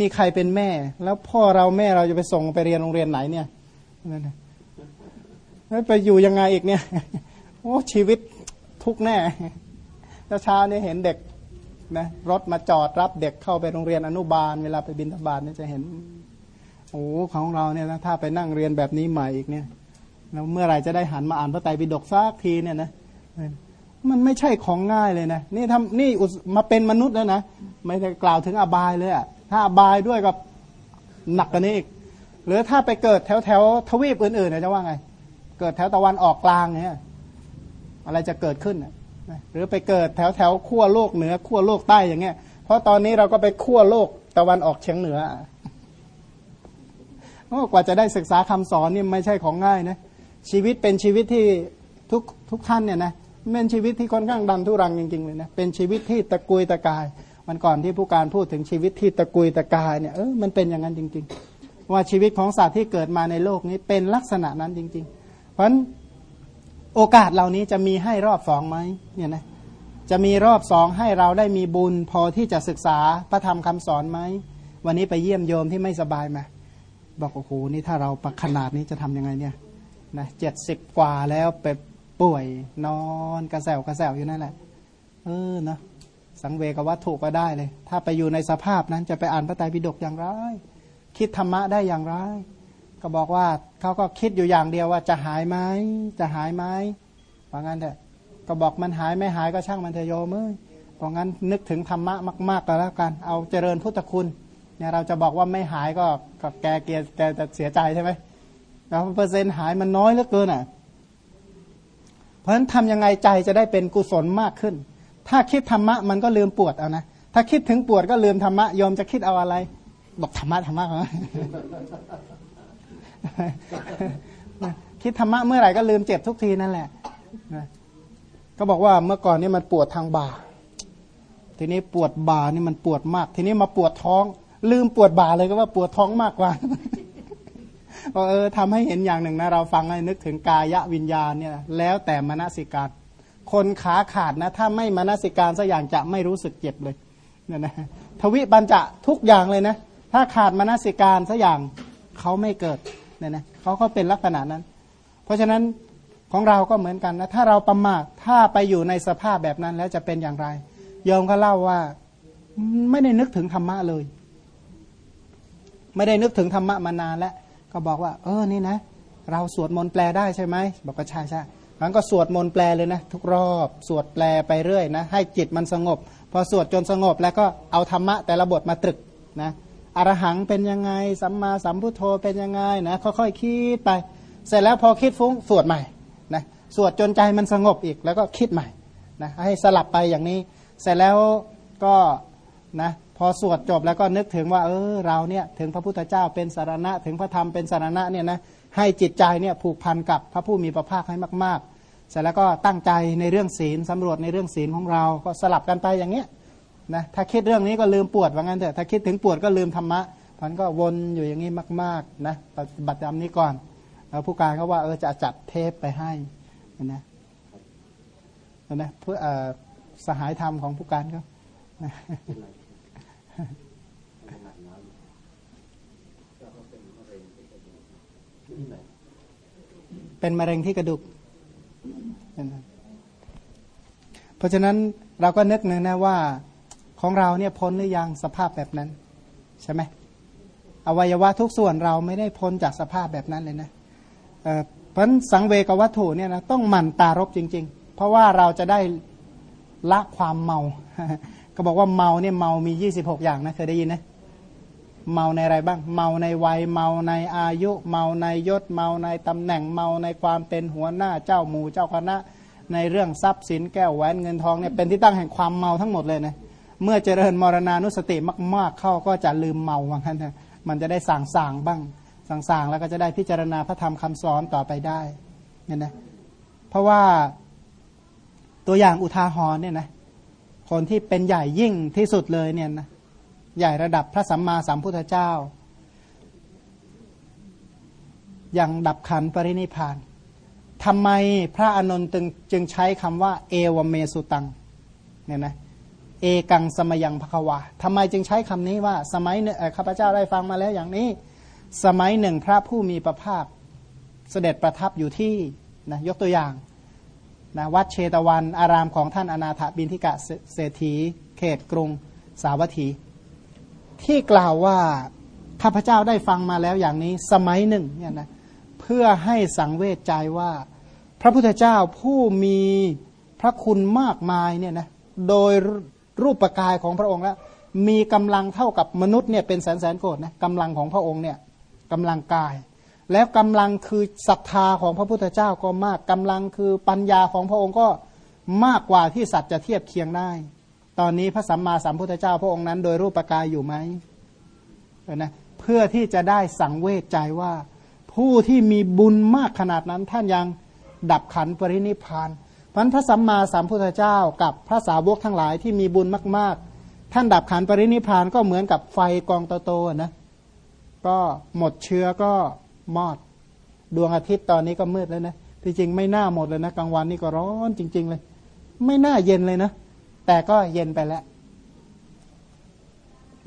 มีใครเป็นแม่ แล้วพ่อเราแม่เราจะไปส่งไปเรียนโรงเรียนไหนเนี่ย นั่นนะไปอยู่ยังไงอีกเนี่ย โอ้ชีวิตทุกแน่แล้วเช้านี้เห็นเด็กนะรถมาจอดรับเด็กเข้าไปโรงเรียนอนุบาล เวลาไปบินทบาทเนี่ยจะเห็นโอ้ของเราเนี่ยถ้าไปนั่งเรียนแบบนี้ใหม่อีกเนี่ยแล้วเมื่อไหร่จะได้หันมาอ่านพระไตรปิฎกซักทีเนี่ยนะมันไม่ใช่ของง่ายเลยนะนี่ทำนี่มาเป็นมนุษย์แล้วนะไม่ได้กล่าวถึงอบายเลยอะถ้าอบายด้วยกับหนักกว่านี้อีก หรือถ้าไปเกิดแถวแถวทวีปอื่นๆจะว่าไง เกิดแถวตะวันออกกลางเนี่ยอะไรจะเกิดขึ้นหรือไปเกิดแถวแถวขั้วโลกเหนือขั้วโลกใต้อย่างเงี้ย เพราะตอนนี้เราก็ไปขั้วโลกตะวันออกเฉียงเหนือกว่าจะได้ศึกษาคำสอนนี่ไม่ใช่ของง่ายนะชีวิตเป็นชีวิตที่ทุกทุกท่านเนี่ยนะเป็นชีวิตที่ค่อนข้างดันทุรังจริงๆเลยนะเป็นชีวิตที่ตะกุยตะกาย มันก่อนที่ผู้การพูดถึงชีวิตที่ตะกุยตะกายเนี่ยเออมันเป็นอย่างนั้นจริง ๆ ว่าชีวิตของสัตว์ที่เกิดมาในโลกนี้เป็นลักษณะนั้นจริง ๆ เพราะฉะนั้นโอกาสเหล่านี้จะมีให้รอบสองไหมเนี่ยนะจะมีรอบสองให้เราได้มีบุญพอที่จะศึกษาพระธรรมคำสอนไหมวันนี้ไปเยี่ยมโยมที่ไม่สบายมาบอกโอ้โหนี่ถ้าเราประขนาดนี้จะทํำยังไงเนี่ยนะเจ็ดสิบกว่าแล้วไปป่วยนอนกระแสวกระแสวอยู่นั่นแหละ เออเนาะสังเวกวัตถุก็ได้เลย ถ้าไปอยู่ในสภาพนั้นจะไปอ่านพระไตรปิฎกอย่างไร คิดธรรมะได้อย่างไร ก็บอกว่าเขาก็คิดอยู่อย่างเดียวว่าจะหายไหมจะหายไหมเพราะงั้นเถอะก็บอกมันหายไม่หายก็ช่างมันเถอะโยมเอ้ยเพราะงั้นนึกถึงธรรมะมากๆก็แล้วกัน เอาเจริญพุทธคุณเนี่ยเราจะบอกว่าไม่หายก็ก็แกเกียแกจะเสียใจใช่ไหมแล้วเปอร์เซ็นต์หายมันน้อยเหลือเกินอะ เพราะฉะนั้นทำยังไงใจจะได้เป็นกุศลมากขึ้น ถ้าคิดธรรมะมันก็ลืมปวดเอานะ ถ้าคิดถึงปวดก็ลืมธรรมะยอมจะคิดเอาอะไร บอกธรรมะธรรมะเหรอคิดธรรมะเมื่อไหร่ก็ลืมเจ็บทุกทีนั่นแหละก็บอกว่าเมื่อก่อนนี่มันปวดทางบ่า ทีนี้ปวดบ่านี่มันปวดมาก ทีนี้มาปวดท้อง ลืมปวดบ่าเลยก็ว่าปวดท้องมากกว่าเออทำให้เห็นอย่างหนึ่งนะเราฟังให้นึกถึงกายวิญญาณเนี่ย แล้วแต่มนสิการคนขาขาดนะ ถ้าไม่มนสิการสักอย่างจะไม่รู้สึกเจ็บเลยเนี่ยนะทวิบัญจะทุกอย่างเลยนะ ถ้าขาดมนสิการสักอย่างเขาไม่เกิดเนี่ยนะเขาก็เป็นลักษณะนั้น เพราะฉะนั้นของเราก็เหมือนกันนะถ้าเราประมาทถ้าไปอยู่ในสภาพแบบนั้นแล้วจะเป็นอย่างไรยอมก็เล่าว่าไม่ได้นึกถึงธรรมะเลย ไม่ได้นึกถึงธรรมะมานานแล้ว ก็บอกว่า เออนี่นะ เราสวดมนต์แปลได้ใช่ไหมบอกก็ใช่ใช่มันก็สวดมนต์แปลเลยนะ ทุกรอบสวดแปลไปเรื่อยนะให้จิตมันสงบ พอสวดจนสงบแล้วก็เอาธรรมะแต่ละบทมาตรึกนะ อรหังเป็นยังไง สัมมาสัมพุทโธเป็นยังไงนะค่อยๆคิดไป เสร็จแล้วพอคิดฟุ้งสวดใหม่นะสวดจนใจมันสงบอีกแล้วก็คิดใหม่นะให้สลับไปอย่างนี้ เสร็จแล้วก็นะพอสวดจบแล้วก็นึกถึงว่าเออเราเนี่ยถึงพระพุทธเจ้าเป็นสารณะ ถึงพระธรรมเป็นสารณะเนี่ยนะให้จิตใจเนี่ยผูกพันกับพระผู้มีพระภาคให้มาก ๆ เสร็จแล้วก็ตั้งใจในเรื่องศีลสำรวจในเรื่องศีลของเราก็สลับกันไปอย่างเงี้ย นะถ้าคิดเรื่องนี้ก็ลืมปวดว่างั้นเถอะถ้าคิดถึงปวดก็ลืมธรรมะมันก็วนอยู่อย่างนี้มากๆนะปฏิบัติตามนี้ก่อนแล้วผู้การเขาว่าเออจะจัดเทปไปให้นะนะเพื่อสหายธรรมของผู้การเขาเป็นมะเร็งที่กระดูก เพราะฉะนั้นเราก็นึกนึงนะว่า ของเราเนี่ยพ้นหรือยังสภาพแบบนั้น ใช่ไหมอวัยวะทุกส่วนเราไม่ได้พ้นจากสภาพแบบนั้นเลยนะเพราะสังเวกวัตถุเนี่ยนะต้องหมั่นตารบจริง ๆ เพราะว่าเราจะได้ละความเมา ก็บอกว่าเมาเนี่ยเมามี 26 อย่างนะเคยได้ยินนะเมาในอะไรบ้าง เมาในวัยเมาในอายุ เมาในยศเมาในตำแหน่งเมาในความเป็นหัวหน้าเจ้าหมู่เจ้าคณะในเรื่องทรัพย์สินแก้วแหวนเงินทองเนี่ยเป็นที่ตั้งแห่งความเมาทั้งหมดเลยนะ เมื่อเจริญมรณานุสติมาก ๆ เข้าก็จะลืมเมาว่างั้นนะมันจะได้สั่งสางบ้างสั่งสางแล้วก็จะได้พิจารณาพระธรรมคำสอนต่อไปได้เนี่ยนะเพราะว่าตัวอย่างอุทาหรณ์เนี่ยนะคนที่เป็นใหญ่ยิ่งที่สุดเลยเนี่ยนะใหญ่ระดับพระสัมมาสัมพุทธเจ้า อย่างดับขันปรินิพานทำไมพระอนนท์จึงใช้คำว่า เอวเมสุตังเนี่ยนะ เอกังสมยังภควาทำไมจึงใช้คำนี้ว่า สมัยหนึ่งข้าพเจ้าได้ฟังมาแล้วอย่างนี้ สมัยหนึ่งพระผู้มีพระภาคเสด็จประทับอยู่ที่นะยกตัวอย่างนะวัดเชตวันอารามของท่านอนาถบินทิกะเศรษฐี เขตกรุงสาวัตถี ที่กล่าวว่าข้าพเจ้าได้ฟังมาแล้วอย่างนี้ สมัยหนึ่งเนี่ยนะเพื่อให้สังเวชใจว่า พระพุทธเจ้าผู้มีพระคุณมากมายเนี่ยนะโดย รูปปกายของพระองค์แล้ว มีกำลังเท่ากับมนุษย์เนี่ยเป็นแสนแสนโกดนะกำลังของพระองค์เนี่ยกำลังกาย แล้วกำลังคือศรัทธาของพระพุทธเจ้าก็มากกำลังคือปัญญาของพระองค์ก็มากกว่าที่สัตว์จะเทียบเคียงได้ ตอนนี้พระสัมมาสัมพุทธเจ้าพระองค์นั้น โดยรูปกายอยู่ไหมนะเพื่อที่จะได้สังเวชใจว่า ผู้ที่มีบุญมากขนาดนั้นท่านยังดับขันปรินิพาน พันพระสัมมาสัมพุทธเจ้ากับพระสาวกทั้งหลายที่มีบุญมาก ๆ ท่านดับขันปรินิพานก็เหมือนกับไฟกองโตๆนะก็หมดเชื้อก็มอด ดวงอาทิตย์ตอนนี้ก็มืดแล้วนะที่จริงไม่น่าหมดเลยนะกลางวันนี่ก็ร้อนจริง ๆ เลย ไม่น่าเย็นเลยนะ แต่ก็เย็นไปแล้ว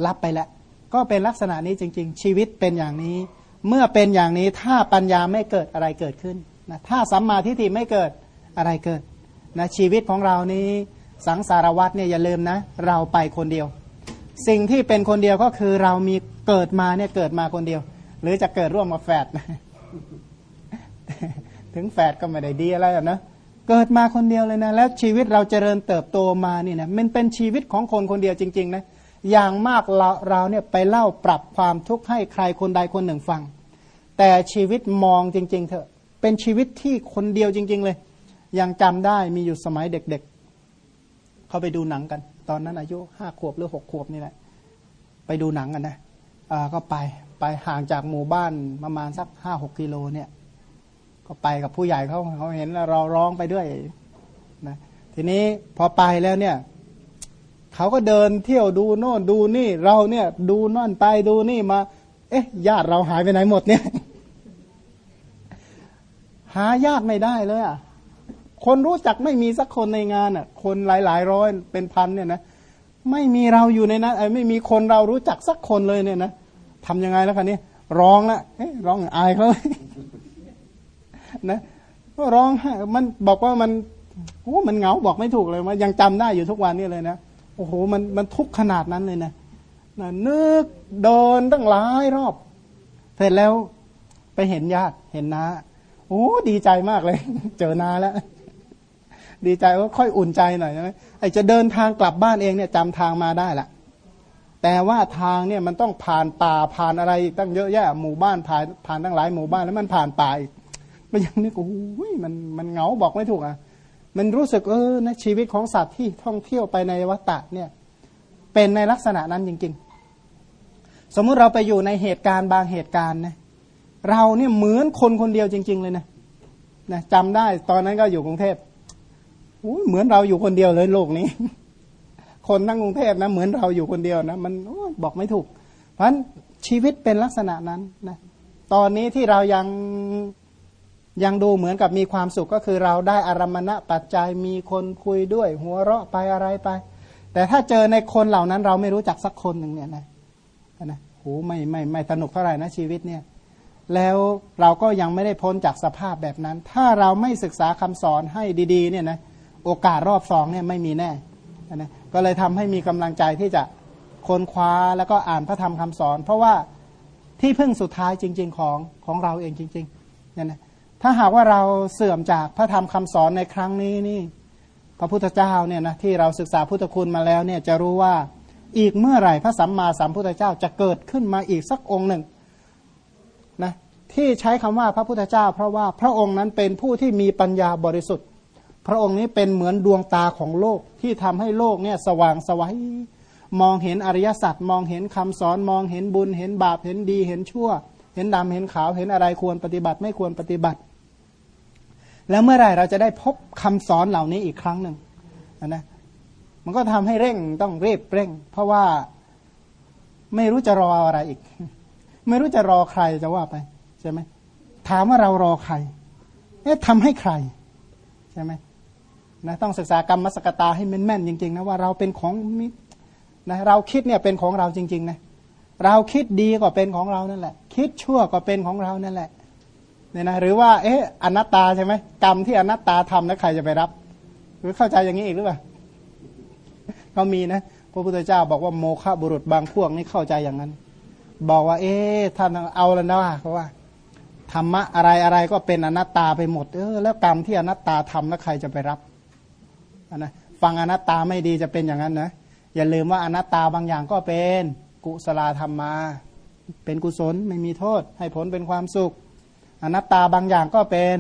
รับไปแล้วก็เป็นลักษณะนี้จริง ๆ ชีวิตเป็นอย่างนี้ เมื่อเป็นอย่างนี้ถ้าปัญญาไม่เกิดอะไรเกิดขึ้นนะถ้าสัมมาทิฏฐิไม่เกิดอะไรเกิด นะชีวิตของเรานี้สังสารวัตเนี่ยอย่าลืมนะ เราไปคนเดียว สิ่งที่เป็นคนเดียวก็คือเรามีเกิดมาเนี่ยเกิดมาคนเดียว หรือจะเกิดร่วมกับแฝดถึงแฝดก็ไม่ได้ดีอะไรนะเกิดมาคนเดียวเลยนะ แล้วชีวิตเราเจริญเติบโตมานี่นะมันเป็นชีวิตของคนคนเดียวจริง ๆ นะ อย่างมากเราเราเนี่ยไปเล่าปรับความทุกข์ให้ใครคนใดคนหนึ่งฟัง แต่ชีวิตมองจริง ๆ เถอะเป็นชีวิตที่คนเดียวจริง ๆ เลย ยังจำได้มีอยู่สมัยเด็กๆ เขาไปดูหนังกัน ตอนนั้นอายุห้าขวบหรือหกขวบนี่แหละ ไปดูหนังกันนะอ่าก็ไปไปห่างจากหมู่บ้านประมาณสักห้าหกกิโลเนี่ย ก็ไปกับผู้ใหญ่เขาเขาเห็นเราร้องไปด้วยนะทีนี้พอไปแล้วเนี่ยเขาก็เดินเที่ยวดูโน่นดูนี่เราเนี่ย ดูนั่นไปดูนี่มา เอ๊ะ ญาติเราหายไปไหนหมดเนี่ย หาญาติไม่ได้เลยอะ คนรู้จักไม่มีสักคนในงานอะ คนหลายหลายร้อยเป็นพันเนี่ยนะไม่มีเราอยู่ในนั้นไม่มีคนเรารู้จักสักคนเลยเนี่ยนะทำยังไงแล้วคะนี่ร้องละร้องอายเขานะก็ร้องมันบอกว่ามันโอ้มันเหงาบอกไม่ถูกเลยว่ายังจำได้อยู่ทุกวันนี้เลยนะโอ้โหมันมันทุกขนาดนั้นเลยนะนะนึกเดินตั้งหลายรอบ เสร็จแล้วไปเห็นญาติเห็นน้าโอ้ดีใจมากเลย เจอนาแล้ว ดีใจว่าค่อยอุ่นใจหน่อยใช่ไหมไอจะเดินทางกลับบ้านเองเนี่ยจำทางมาได้ละแต่ว่าทางเนี่ยมันต้องผ่านป่าผ่านอะไรตั้งเยอะแยะหมู่บ้านผ่านผ่านตั้งหลายหมู่บ้านแล้วมันผ่านป่าอีกก็ยังนึกโอ้ยมันมันเหงาบอกไม่ถูกอะมันรู้สึกเออนะชีวิตของสัตว์ที่ท่องเที่ยวไปในวัฏฏะเนี่ยเป็นในลักษณะนั้นจริง ๆ สมมุติเราไปอยู่ในเหตุการณ์บางเหตุการณ์นะเราเนี่ยเหมือนคนคนเดียวจริง ๆ เลยนะนะจำได้ตอนนั้นก็อยู่กรุงเทพ เหมือนเราอยู่คนเดียวเลยโลกนี้ คนทั้งกรุงเทพนะ เหมือนเราอยู่คนเดียวนะ มันอบอกไม่ถูก เพราะฉะนั้นชีวิตเป็นลักษณะนั้นนะตอนนี้ที่เรายังยังดูเหมือนกับมีความสุขก็คือเราได้อารมณะปัจจัยมีคนคุยด้วย หัวเราะไปอะไรไป แต่ถ้าเจอในคนเหล่านั้นเราไม่รู้จักสักคนหนึ่งเนี่ยนะนะโหไม่ไม่ไม่สนุกเท่าไหร่นะชีวิตเนี่ย แล้วเราก็ยังไม่ได้พ้นจากสภาพแบบนั้น ถ้าเราไม่ศึกษาคำสอนให้ดี ๆ เนี่ยนะ โอกาสรอบสองเนี่ยไม่มีแน่นะก็เลยทำให้มีกำลังใจที่จะค้นคว้าแล้วก็อ่านพระธรรมคำสอน เพราะว่าที่พึ่งสุดท้ายจริง ๆ ของของเราเองจริงๆเนี่ยนะถ้าหากว่าเราเสื่อมจากพระธรรมคำสอนในครั้งนี้นี่ พระพุทธเจ้าเนี่ยนะที่เราศึกษาพุทธคุณมาแล้วเนี่ยจะรู้ว่าอีกเมื่อไหร่พระสัมมาสัมพุทธเจ้าจะเกิดขึ้นมาอีกสักองค์หนึ่งนะที่ใช้คำว่าพระพุทธเจ้า เพราะว่าพระองค์นั้นเป็นผู้ที่มีปัญญาบริสุทธิ์ พระองค์นี้เป็นเหมือนดวงตาของโลกที่ทำให้โลกเนี่ยสว่างสวัยมองเห็นอริยสัจมองเห็นคำสอนมองเห็นบุญ เห็นบาปเห็นดี เห็นชั่ว เห็นดำเห็นขาวเห็นอะไรควรปฏิบัติไม่ควรปฏิบัติ แล้วเมื่อไหร่เราจะได้พบคำสอนเหล่านี้อีกครั้งหนึ่งนะมันก็ทำให้เร่งต้องรีบเร่ง เพราะว่าไม่รู้จะรออะไรอีก ไม่รู้จะรอใครจะว่าไปใช่ไหมถามว่าเรารอใครเอ๊ะทำให้ใครใช่ไหม นะต้องศึกษากรรมมสกตาให้แม่นๆจริงๆนะว่าเราเป็นของมินะเราคิดเนี่ยเป็นของเราจริงๆนะเราคิดดีก็เป็นของเรานั่นแหละ คิดชั่วก็เป็นของเรานั่นแหละเนี่ยนะหรือว่า เอ๊ะอนัตตาใช่ไหมกรรมที่อนัตตาทำแล้วใครจะไปรับ หรือเข้าใจอย่างนี้อีกหรือเปล่าก็มีนะพระพุทธเจ้าบอกว่าโมฆะบุรุษบางพวกนี่เข้าใจอย่างนั้น บอกว่า เอ๊ะท่านเอาแล้วนะเพราะว่าธรรมะอะไรอะไรก็เป็นอนัตตาไปหมดเออแล้วกรรมที่อนัตตาทำแล้วใครจะไปรับ นะฟังอนัตตาไม่ดีจะเป็นอย่างนั้นนะอย่าลืมว่าอนัตตาบางอย่างก็เป็นกุศลธรรมมา เป็นกุศลไม่มีโทษ ให้ผลเป็นความสุข อนัตตาบางอย่างก็เป็น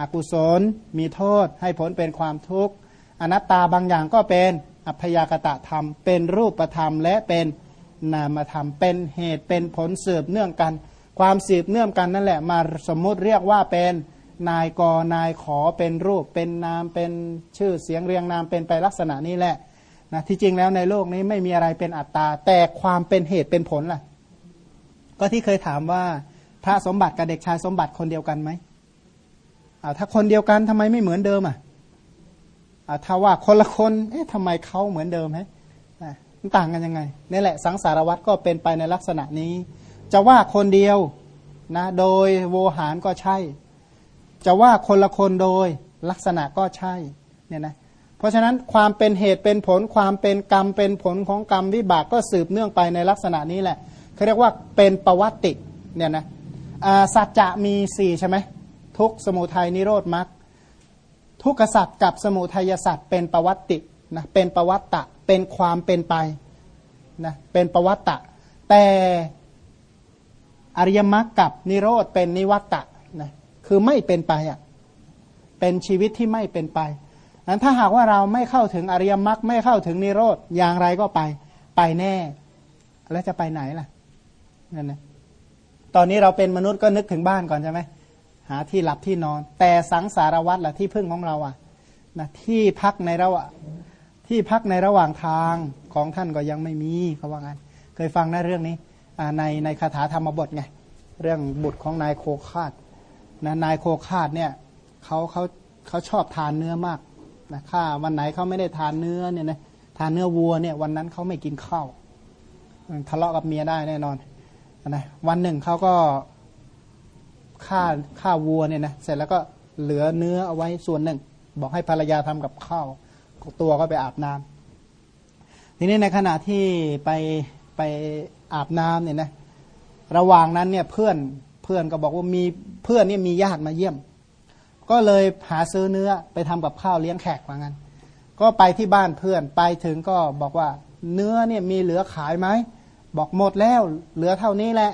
อกุศลมีโทษ ให้ผลเป็นความทุกข์อนัตตาบางอย่างก็เป็นอัพยากตะธรรม เป็นรูปธรรม และเป็นนามธรรม เป็นเหตุเป็นผลสืบเนื่องกัน ความสืบเนื่องกันนั่นแหละมาสมมุติเรียกว่าเป็น นายกนายขอเป็นรูปเป็นนามเป็นชื่อเสียงเรียงนามเป็นไปลักษณะนี้แหละนะที่จริงแล้วในโลกนี้ไม่มีอะไรเป็นอัตตา แต่ความเป็นเหตุเป็นผลล่ะ ก็ที่เคยถามว่าพระสมบัติกับเด็กชายสมบัติคนเดียวกันไหมอาถ้าคนเดียวกันทำไมไม่เหมือนเดิมอะอ่าถ้าว่าคนละคนเอ๊ะทำไมเขาเหมือนเดิมฮะมันต่างกันยังไงนี่แหละสังสารวัตรก็เป็นไปในลักษณะนี้ จะว่าคนเดียวนะโดยโวหารก็ใช่ จะว่าคนละคนโดยลักษณะก็ใช่เนี่ยนะเพราะฉะนั้นความเป็นเหตุเป็นผลความเป็นกรรมเป็นผลของกรรมวิบากก็สืบเนื่องไปในลักษณะนี้แหละเขาเรียกว่าเป็นประวัติเนี่ยนะสัจจะมีสี่ใช่ไหมทุกสมุทัยนิโรธมรรคทุกขสัจกับสมุทัยสัจเป็นประวัตินะเป็นประวัตตะเป็นความเป็นไปนะเป็นประวัตตะ แต่อริยมรรคกับนิโรธเป็นนิวัตตะนะ คือไม่เป็นไปอะเป็นชีวิตที่ไม่เป็นไปนั้นถ้าหากว่าเราไม่เข้าถึงอริยมรรคไม่เข้าถึงนิโรธอย่างไรก็ไปไปแน่ แล้วจะไปไหนล่ะนั่นนะตอนนี้เราเป็นมนุษย์ก็นึกถึงบ้านก่อนใช่ไหมหาที่หลับที่นอน แต่สังสารวัตรล่ะที่พึ่งของเราอะนะที่พักในระหว่างที่พักในระหว่างทางของท่านก็ยังไม่มีเขาว่างั้นเคยฟังนะเรื่องนี้ในในคาถาธรรมบทไงเรื่องบุตรของนายโคคาด นะนายโคคาดเนี่ยเขาเขาเขาชอบทานเนื้อมากนะถ้าวันไหนเขาไม่ได้ทานเนื้อเนี่ยนะทานเนื้อวัวเนี่ยวันนั้นเขาไม่กินข้าวทะเลาะกับเมียได้แน่นอนนะวันหนึ่งเขาก็ฆ่าฆ่าวัวเนี่ยนะเสร็จแล้วก็เหลือเนื้อเอาไว้ส่วนหนึ่ง บอกให้ภรรยาทำกับข้าวตัวก็ไปอาบน้ำทีนี้ในขณะที่ไปไปอาบน้ำเนี่ยนะระหว่างนั้นเนี่ยเพื่อนเพื่อนก็บอกว่ามี เพื่อนนี่มีญาติมาเยี่ยม ก็เลยหาซื้อเนื้อไปทำกับข้าวเลี้ยงแขกว่างั้น ก็ไปที่บ้านเพื่อนไปถึงก็บอกว่า เนื้อเนี่ยมีเหลือขายไหมบอกหมดแล้วเหลือเท่านี้แหละ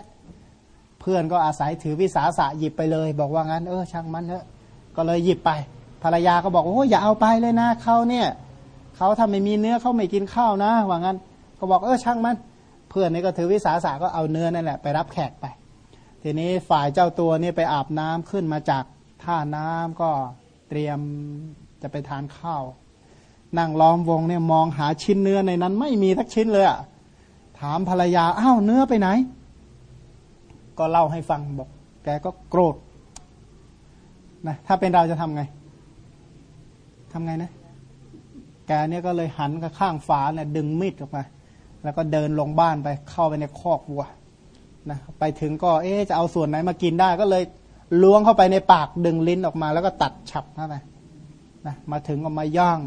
เพื่อนก็อาศัยถือวิสาสะหยิบไปเลย บอกว่างั้นเออช่างมันเถอะก็เลยหยิบไป ภรรยาก็บอกโอ้อย่าเอาไปเลยนะเขาเนี่ยเขาทำไม่มีเนื้อเขาไม่กินข้าวนะว่างั้น ก็บอกเออช่างมัน เพื่อนนี่ก็ถือวิสาสะก็เอาเนื้อนั่นแหละไปรับแขกไป ทีนี้ฝ่ายเจ้าตัวนี่ไปอาบน้ำขึ้นมาจากท่าน้ำก็เตรียมจะไปทานข้าว นั่งล้อมวงเนี่ยมองหาชิ้นเนื้อในนั้นไม่มีทักชิ้นเลยอะถามภรรยาอ้าวเนื้อไปไหน ก็เล่าให้ฟังบอก แกก็โกรธนะถ้าเป็นเราจะทำไงทำไงนะแกเนี่ยก็เลยหันกับข้างฝาเนี่ยดึงมีดออกมา แล้วก็เดินลงบ้านไปเข้าไปในคอกวัว นะไปถึงก็เอ๊จะเอาส่วนไหนมากินได้ก็เลยล้วงเข้าไปในปากดึงลิ้นออกมา แล้วก็ตัดฉับเข้าไปนะมาถึงก็มาย่าง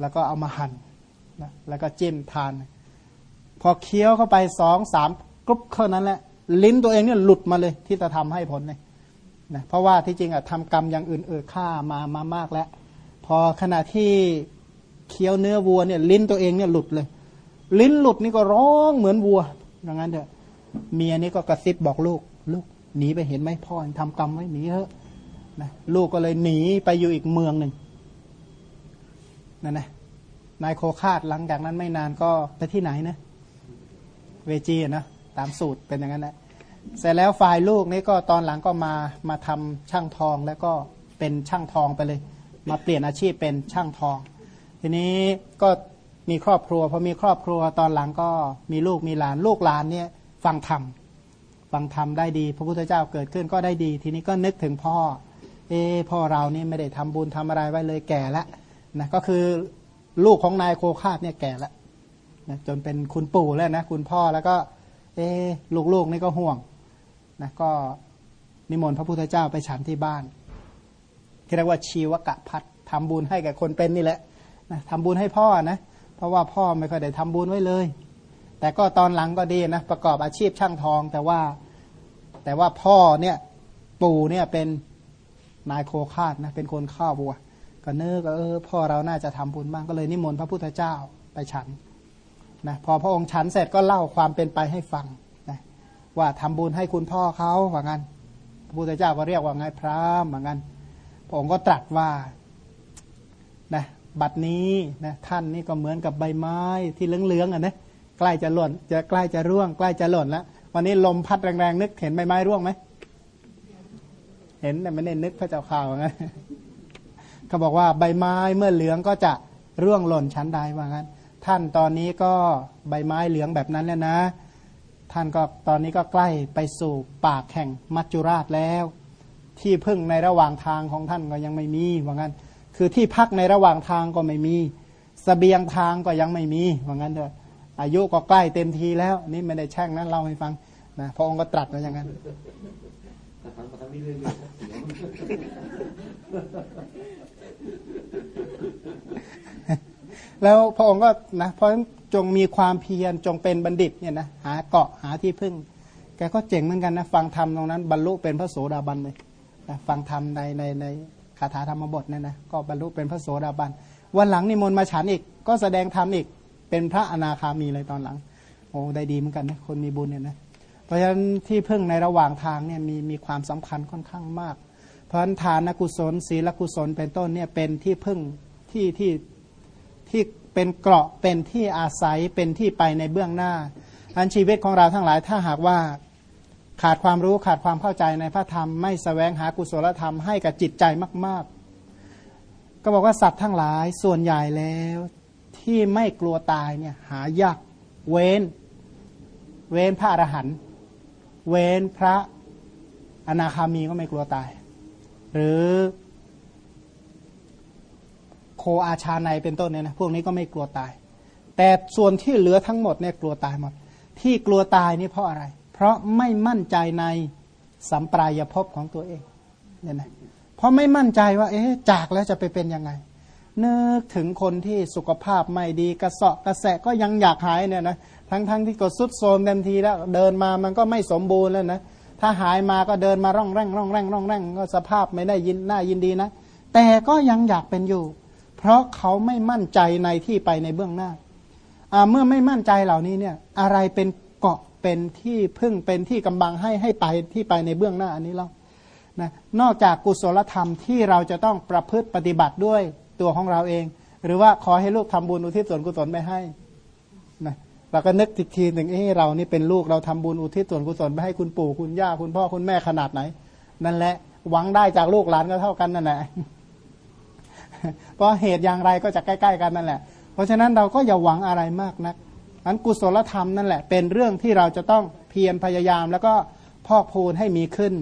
แล้วก็เอามาหั่นนะแล้วก็จิ้มทาน พอเคี้ยวเข้าไปสองสามกรุบเท่านั้นแหละลิ้นตัวเองเนี่ยหลุดมาเลยที่จะทำให้ผลเลยนะเพราะว่าที่จริงอะทำกรรมอย่างอื่นเออฆ่ามามามากแล้ว พอขณะที่เคี้ยวเนื้อวัวเนี่ยลิ้นตัวเองเนี่ยหลุดเลย ลิ้นหลุดนี่ก็ร้องเหมือนวัวอย่างนั้นเถอะ เมียนี่ก็กระซิบบอกลูก ลูกหนีไปเห็นไหมพ่อทำกรรมไว้หนีเถอะนะลูกก็เลยหนีไปอยู่อีกเมืองหนึ่งนั่นนะนายโคคาดหลังจากนั้นไม่นานก็ไปที่ไหนนะ เวจีนะตามสูตรเป็นอย่างนั้นแหละเสร็จแล้วฝ่ายลูกนี่ก็ตอนหลังก็มามาทำช่างทองแล้วก็เป็นช่างทองไปเลย มาเปลี่ยนอาชีพเป็นช่างทอง ทีนี้ก็มีครอบครัวพอมีครอบครัวตอนหลังก็มีลูกมีหลานลูกหลานเนี่ย ฟังธรรมฟังธรรมได้ดี พระพุทธเจ้าเกิดขึ้นก็ได้ดี ทีนี้ก็นึกถึงพ่อ เออพ่อเรานี่ไม่ได้ทำบุญทำอะไรไว้เลยแก่แล้วนะก็คือลูกของนายโคคาดเนี่ยแก่แล้วนะจนเป็นคุณปู่แล้วนะคุณพ่อแล้วก็ เออลูกๆนี่ก็ห่วงนะก็นิมนต์พระพุทธเจ้าไปฉันที่บ้านเรียกว่าชีวกะพัดทำบุญให้แก่คนเป็นนี่แหละนะทำบุญให้พ่อนะ เพราะว่าพ่อไม่ค่อยได้ทำบุญไว้เลย แต่ก็ตอนหลังก็ดีนะประกอบอาชีพช่างทอง แต่ว่าแต่ว่าพ่อเนี่ยปู่เนี่ยเป็นนายโคคาดนะเป็นคนข้าวบัว ก็เนื้อก็เออพ่อเราน่าจะทำบุญบ้างก็เลยนิมนต์พระพุทธเจ้าไปฉันนะพอพระองค์ฉันเสร็จก็เล่าความเป็นไปให้ฟังนะว่าทำบุญให้คุณพ่อเขาว่างั้นพระพุทธเจ้าก็เรียกว่าไงพระว่างั้นพระองค์ก็ตรัสว่านะบัดนี้นะท่านนี่ก็เหมือนกับใบไม้ที่เหลืองๆอะนะ ใกล้จะหล่น จะใกล้จะร่วง ใกล้จะหล่นแล้ววันนี้ลมพัดแรงๆนึกเห็นใบไม้ร่วงไหมเห็นแต่ไม่ได้นึกพระเจ้าข่าวไงเขาบอกว่าใบไม้เมื่อเหลืองก็จะร่วงหล่นชั้นใดว่างั้น ท่านตอนนี้ก็ใบไม้เหลืองแบบนั้นแล้วนะ ท่านก็ตอนนี้ก็ใกล้ไปสู่ปากแห่งมัจจุราชแล้ว ที่พึ่งในระหว่างทางของท่านก็ยังไม่มีว่างั้น คือที่พักในระหว่างทางก็ไม่มีสเสบียงทางก็ยังไม่มีว่างั้นเถอะ อายุก็ใกล้เต็มทีแล้ว นี่ไม่ได้แช่งนะเล่าให้ฟังนะพระองค์ก็ตรัสไว้อย่างนั้นแล้วพระองค์ก็นะเพราะจงมีความเพียรจงเป็นบัณฑิตเนี่ยนะหาเกาะหาที่พึ่ง แกก็เจ๋งเหมือนกันนะฟังธรรมตรงนั้น บรรลุเป็นพระโสดาบันเลยนะฟังธรรมในในในคาถาธรรมบทเนี่ยนะก็บรรลุเป็นพระโสดาบันวันหลังนิมนต์มาฉันอีก ก็แสดงธรรมอีก เป็นพระอนาคามีเลยตอนหลัง โอ้ได้ดีเหมือนกันนะคนมีบุญเนี่ยนะเพราะฉะนั้นที่พึ่งในระหว่างทางเนี่ยมีมีความสำคัญค่อนข้างมาก เพราะฉะนั้นทานกุศลศีลกุศลเป็นต้นเนี่ยเป็นที่พึ่งที่ที่ที่เป็นเกราะเป็นที่อาศัยเป็นที่ไปในเบื้องหน้าอันชีวิตของเราทั้งหลายถ้าหากว่าขาดความรู้ขาดความเข้าใจในพระธรรม ไม่สแสวงหากุศลธรรมให้กับจิตใจมาก ๆ ก็บอกว่าสัตว์ทั้งหลายส่วนใหญ่แล้ว ที่ไม่กลัวตายเนี่ยหายากเว้น เว้นพระอรหันต์เว้นพระอนาคามีก็ไม่กลัวตาย หรือโคอาชาในเป็นต้นเนี่ยนะพวกนี้ก็ไม่กลัวตาย แต่ส่วนที่เหลือทั้งหมดเนี่ยกลัวตายหมด ที่กลัวตายนี่เพราะอะไร เพราะไม่มั่นใจในสัมปรายภพของตัวเองเนี่ยนะเพราะไม่มั่นใจว่า เอ๊ะจากแล้วจะไปเป็นยังไง นึกถึงคนที่สุขภาพไม่ดีกระเสาะกระแสก็ยังอยากหายเนี่ยนะทั้งๆทที่ก็สุดโทมเต็มทีแล้วเดินมามันก็ไม่สมบูรณ์แล้วนะถ้าหายมาก็เดินมาร่องแร่งร่องแร่งร่องแร่งก็สภาพไม่ได้ยินน่ายินดีนะ แต่ก็ยังอยากเป็นอยู่ เพราะเขาไม่มั่นใจในที่ไปในเบื้องหน้าเมื่อไม่มั่นใจเหล่านี้เนี่ยอะไรเป็นเกาะเป็นที่พึ่งเป็นที่กำบังให้ให้ไปที่ไปในเบื้องหน้าอันนี้แล้วนะนอกจากกุศลธรรมที่เราจะต้องประพฤติปฏิบัติด้วย ตัวของเราเอง หรือว่าขอให้ลูกทำบุญอุทิศส่วนกุศลไปให้นะเราก็นึกอีกทีหนึ่งเอ้เรานี่เป็นลูกเราทำบุญอุทิศส่วนกุศลไปให้คุณปู่คุณย่าคุณพ่อคุณแม่ขนาดไหน นั่นแหละหวังได้จากลูกหลานก็เท่ากันนั่นแหละเพราะเหตุอย่างไรก็จะใกล้ ๆ กันนั่นแหละ เพราะฉะนั้นเราก็อย่าหวังอะไรมากนักอันกุศลธรรมนั่นแหละเป็นเรื่องที่เราจะต้องเพียรพยายามแล้วก็พอกพูนให้มีขึ้น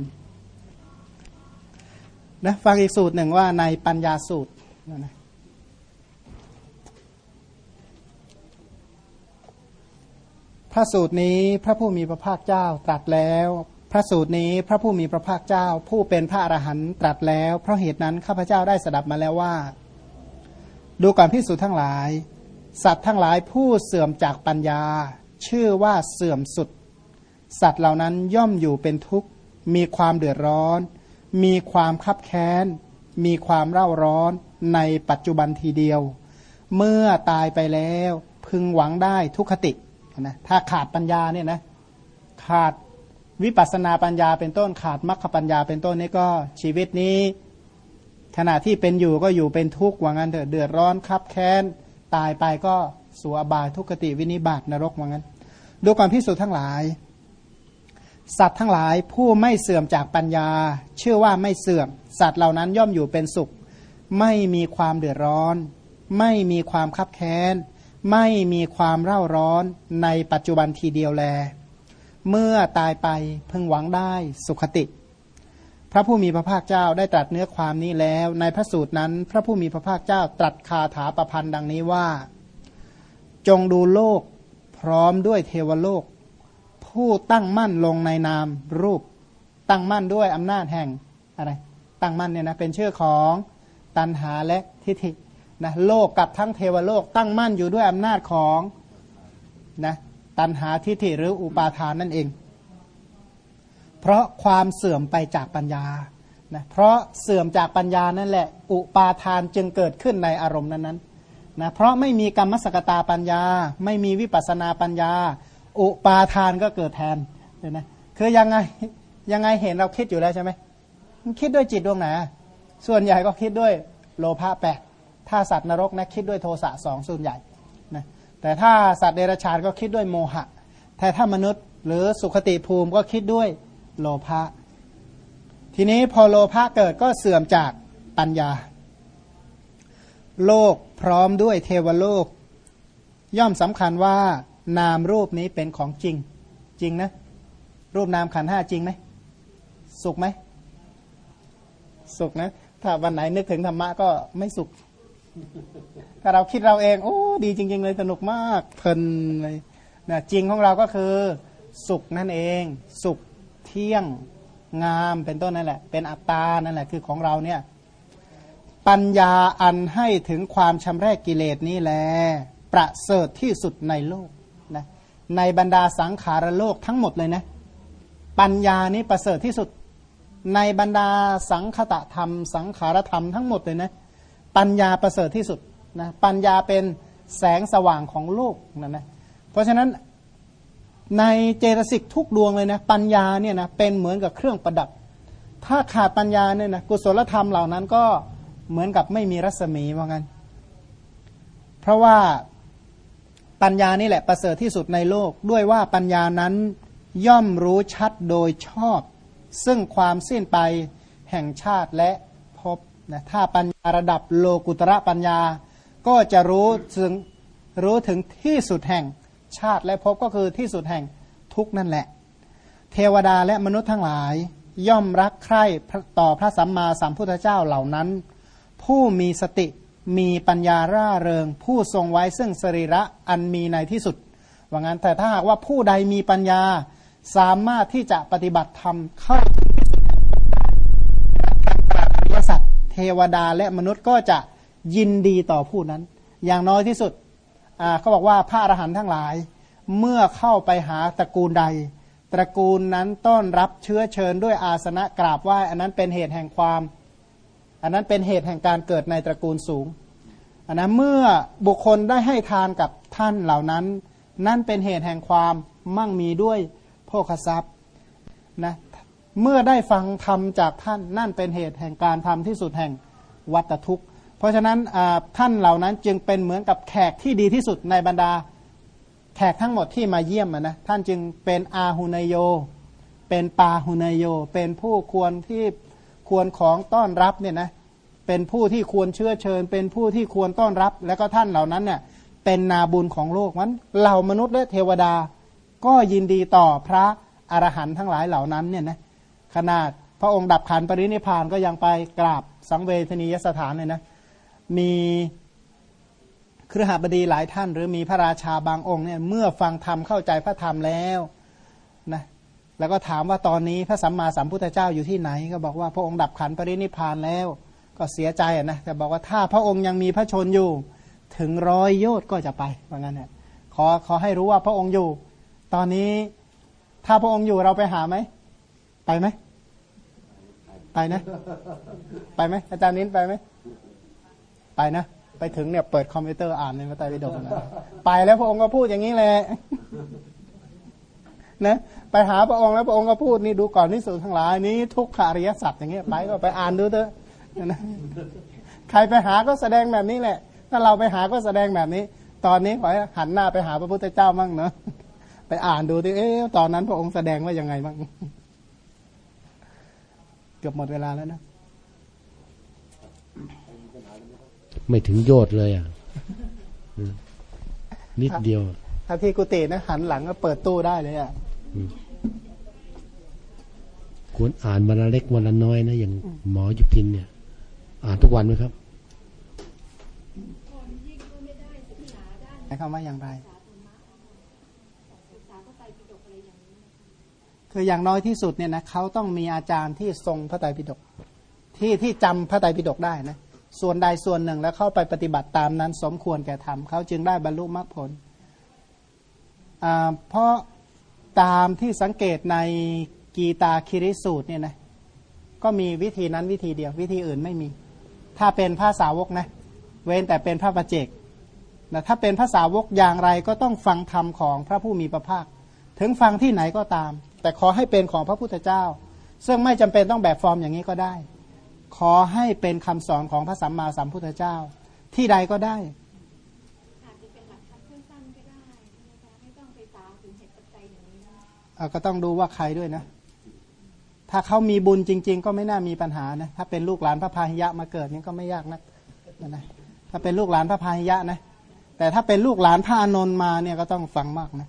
นะฟังอีกสูตรหนึ่งว่าในปัญญาสูตร นะพระสูตรนี้พระผู้มีพระภาคเจ้าตรัสแล้ว พระสูตรนี้พระผู้มีพระภาคเจ้า ผู้เป็นพระอรหันต์ตรัสแล้ว เพราะเหตุนั้นข้าพเจ้าได้สดับมาแล้วว่า ดูก่อนพิสูจน์ทั้งหลาย สัตว์ทั้งหลายผู้เสื่อมจากปัญญา ชื่อว่าเสื่อมสุด สัตว์เหล่านั้นย่อมอยู่เป็นทุกข์ มีความเดือดร้อน มีความคับแค้น มีความเร่าร้อน ในปัจจุบันทีเดียว เมื่อตายไปแล้วพึงหวังได้ทุกขตินะถ้าขาดปัญญาเนี่ยนะขาดวิปัสนาปัญญาเป็นต้นขาดมรรคปัญญาเป็นต้นนี่ก็ชีวิตนี้ ขณะที่เป็นอยู่ก็อยู่เป็นทุกข์ว่างั้นเถอะเดือดร้อนคับแค้นตายไปก็สู่อบายทุกขติวินิบาตนรกว่างั้น ดูก่อนพิสูจน์ทั้งหลาย สัตว์ทั้งหลายผู้ไม่เสื่อมจากปัญญาเชื่อว่าไม่เสื่อม สัตว์เหล่านั้นย่อมอยู่เป็นสุข ไม่มีความเดือดร้อน ไม่มีความคับแค้น ไม่มีความเร่าร้อนในปัจจุบันทีเดียวแล เมื่อตายไปพึงหวังได้สุขติ พระผู้มีพระภาคเจ้าได้ตรัสเนื้อความนี้แล้ว ในพระสูตรนั้น พระผู้มีพระภาคเจ้าตรัสคาถาประพันธ์ดังนี้ว่า จงดูโลกพร้อมด้วยเทวโลก ผู้ตั้งมั่นลงในนามรูป ตั้งมั่นด้วยอำนาจแห่งอะไร ตั้งมั่นเนี่ยนะเป็นชื่อของ ตันหาและทิฏฐินะโลกกับทั้งเทวโลกตั้งมั่นอยู่ด้วยอำนาจของนะตันหาทิฏฐิหรืออุปาทานนั่นเอง เพราะความเสื่อมไปจากปัญญานะเพราะเสื่อมจากปัญญานั่นแหละ อุปาทานจึงเกิดขึ้นในอารมณ์นั้นๆนะเพราะไม่มีกรรมสกตาปัญญา ไม่มีวิปัสนาปัญญา อุปาทานก็เกิดแทนเห็นไหมคือยังไงยังไงเห็นเราคิดอยู่แล้วใช่ไหมคิดด้วยจิตดวงไหน ส่วนใหญ่ก็คิดด้วยโลภะแปดถ้าสัตว์นรกนะคิดด้วยโทสะสองส่วนใหญ่นะแต่ถ้าสัตว์เดรัจฉานก็คิดด้วยโมหะ แต่ถ้ามนุษย์หรือสุขติภูมิก็คิดด้วยโลภะทีนี้พอโลภะเกิดก็เสื่อมจากปัญญา โลกพร้อมด้วยเทวโลก ย่อมสำคัญว่านามรูปนี้เป็นของจริง จริงนะ รูปนามขันห้าจริงไหมสุขไหมสุขนะ ถ้าวันไหนนึกถึงธรรมะก็ไม่สุข ถ้าเราคิดเราเองโอ้ดีจริง ๆ เลยสนุกมากเพลินเลยนะจริงของเราก็คือสุขนั่นเอง สุขเที่ยงงามเป็นต้นนั่นแหละ เป็นอัตตานั่นแหละคือของเราเนี่ยปัญญาอันให้ถึงความชำระกิเลสนี้แล ประเสริฐที่สุดในโลกนะในบรรดาสังขารโลกทั้งหมดเลยนะ ปัญญานี้ประเสริฐที่สุด ในบรรดาสังคตะธรรม สังขารธรรมทั้งหมดเลยนะปัญญาประเสริฐที่สุดนะปัญญาเป็นแสงสว่างของโลกนะนะเพราะฉะนั้นในเจตสิกทุกดวงเลยนะปัญญาเนี่ยนะเป็นเหมือนกับเครื่องประดับ ถ้าขาดปัญญาเนี่ยนะกุศลธรรมเหล่านั้นก็เหมือนกับไม่มีรัศมีว่างั้น เพราะว่าปัญญานี่แหละประเสริฐที่สุดในโลก ด้วยว่าปัญญานั้นย่อมรู้ชัดโดยชอบ ซึ่งความสิ้นไปแห่งชาติและภพนะถ้าปัญญาระดับโลกุตระปัญญา ก็จะรู้ถึงรู้ถึงที่สุดแห่งชาติและภพก็คือที่สุดแห่งทุกนั่นแหละ เทวดาและมนุษย์ทั้งหลาย ย่อมรักใคร่ต่อพระสัมมาสัมพุทธเจ้าเหล่านั้น ผู้มีสติมีปัญญาร่าเริง ผู้ทรงไว้ซึ่งสรีระอันมีในที่สุดว่างั้นแต่ถ้าหากว่าผู้ใดมีปัญญา สามารถที่จะปฏิบัติธรรมเข้าถึงที่สุดแห่งปราริยสัตว์เทวดาและมนุษย์ก็จะยินดีต่อผู้นั้น อย่างน้อยที่สุดเขาบอกว่าพระอรหันต์ทั้งหลาย เมื่อเข้าไปหาตระกูลใด ตระกูลนั้นต้อนรับเชื้อเชิญด้วยอาสนะกราบไหว้อันนั้นเป็นเหตุแห่งความ อันนั้นเป็นเหตุแห่งการเกิดในตระกูลสูงอันนั้นเมื่อบุคคลได้ให้ทานกับท่านเหล่านั้น นั่นเป็นเหตุแห่งความมั่งมีด้วย โภคทรัพย์นะเมื่อได้ฟังธรรมจากท่านนั่นเป็นเหตุแห่งการทำที่สุดแห่งวัตทุกข์ เพราะฉะนั้นท่านเหล่านั้นจึงเป็นเหมือนกับแขกที่ดีที่สุดในบรรดาแขกทั้งหมดที่มาเยี่ยมนะท่านจึงเป็นอาหุนโย เป็นปาหุนโย เป็นผู้ควรที่ควรของต้อนรับเนี่ยนะเป็นผู้ที่ควรเชื้อเชิญ เป็นผู้ที่ควรต้อนรับ แล้วก็ท่านเหล่านั้นเนี่ยเป็นนาบุญของโลกมันเหล่ามนุษย์และเทวดา ก็ยินดีต่อพระอรหันต์ทั้งหลายเหล่านั้นเนี่ยนะขนาดพระองค์ดับขันปรินิพานก็ยังไปกราบสังเวชนียสถานเลยนะมีเครือหบดีหลายท่าน หรือมีพระราชาบางองค์เนี่ยเมื่อฟังธรรมเข้าใจพระธรรมแล้วนะแล้วก็ถามว่าตอนนี้พระสัมมาสัมพุทธเจ้าอยู่ที่ไหน ก็บอกว่าพระองค์ดับขันปรินิพานแล้ว ก็เสียใจนะแต่บอกว่าถ้าพระองค์ยังมีพระชนอยู่ ถึงร้อยโยชน์ก็จะไปว่างั้นเนี่ยขอขอให้รู้ว่าพระองค์อยู่ ตอนนี้ถ้าพระองค์อยู่เราไปหาไหม ไปไหม ไปนะ ไปไหมอาจารย์นิ้นไปไหม ไปนะ ไปถึงเนี่ยเปิดคอมพิวเตอร์อ่านในพระไตรปิฎกนะไปแล้วพระองค์ก็พูดอย่างนี้แหละนะไปหาพระองค์แล้วพระองค์ก็พูดนี่ดูก่อนที่สุดทั้งหลายนี้ ทุกขาริยสัตว์อย่างเงี้ยไปก็ไปอ่านดูเถอะนะใครไปหาก็แสดงแบบนี้แหละ ถ้าเราไปหาก็แสดงแบบนี้ ตอนนี้ขอให้หันหน้าไปหาพระพุทธเจ้ามั่งเนาะ ไปอ่านดูที่เอ๊ะตอนนั้นพระองค์แสดงว่ายังไงบ้างเกือบหมดเวลาแล้วนะ ไม่ถึงโยชน์เลยอะอืมนิดเดียว ถ้าที่กุฏินะหันหลังก็เปิดตู้ได้เลยอะควรอ่านวันละเล็กวันละน้อยนะ อย่างหมอยุพินเนี่ย อ่านทุกวันไหมครับหมายความว่าอย่างไร คืออย่างน้อยที่สุดเนี่ยนะเขาต้องมีอาจารย์ที่ทรงพระไตรปิฎกที่ที่จำพระไตรปิฎกได้นะส่วนใดส่วนหนึ่งแล้วเข้าไปปฏิบัติตามนั้น สมควรแก่ธรรมเขาจึงได้บรรลุมรรคผลเพราะตามที่สังเกตในกีตาคิริสูตรเนี่ยนะก็มีวิธีนั้นวิธีเดียววิธีอื่นไม่มี ถ้าเป็นภาษาวกนะเว้นแต่เป็นพระประเจกนะถ้าเป็นภาษาวกอย่างไรก็ต้องฟังธรรมของพระผู้มีพระภาค ถึงฟังที่ไหนก็ตาม แต่ขอให้เป็นของพระพุทธเจ้า ซึ่งไม่จำเป็นต้องแบบฟอร์มอย่างนี้ก็ได้ ขอให้เป็นคำสอนของพระสัมมาสัมพุทธเจ้า ที่ใดก็ได้อาจจะเป็นหลักธรรมสั้นๆก็ได้นะคะไม่ต้องไปสาวถึงเหตุปัจจัยอย่างนี้นะเอ่อก็ต้องดูว่าใครด้วยนะ ถ้าเขามีบุญจริง ๆ ก็ไม่น่ามีปัญหานะ ถ้าเป็นลูกหลานพระพาหิยะมาเกิดนี่ก็ไม่ยากนักนะนะถ้าเป็นลูกหลานพระพาหิยะนะ แต่ถ้าเป็นลูกหลานพระอานนท์มาเนี่ยก็ต้องฟังมากนะ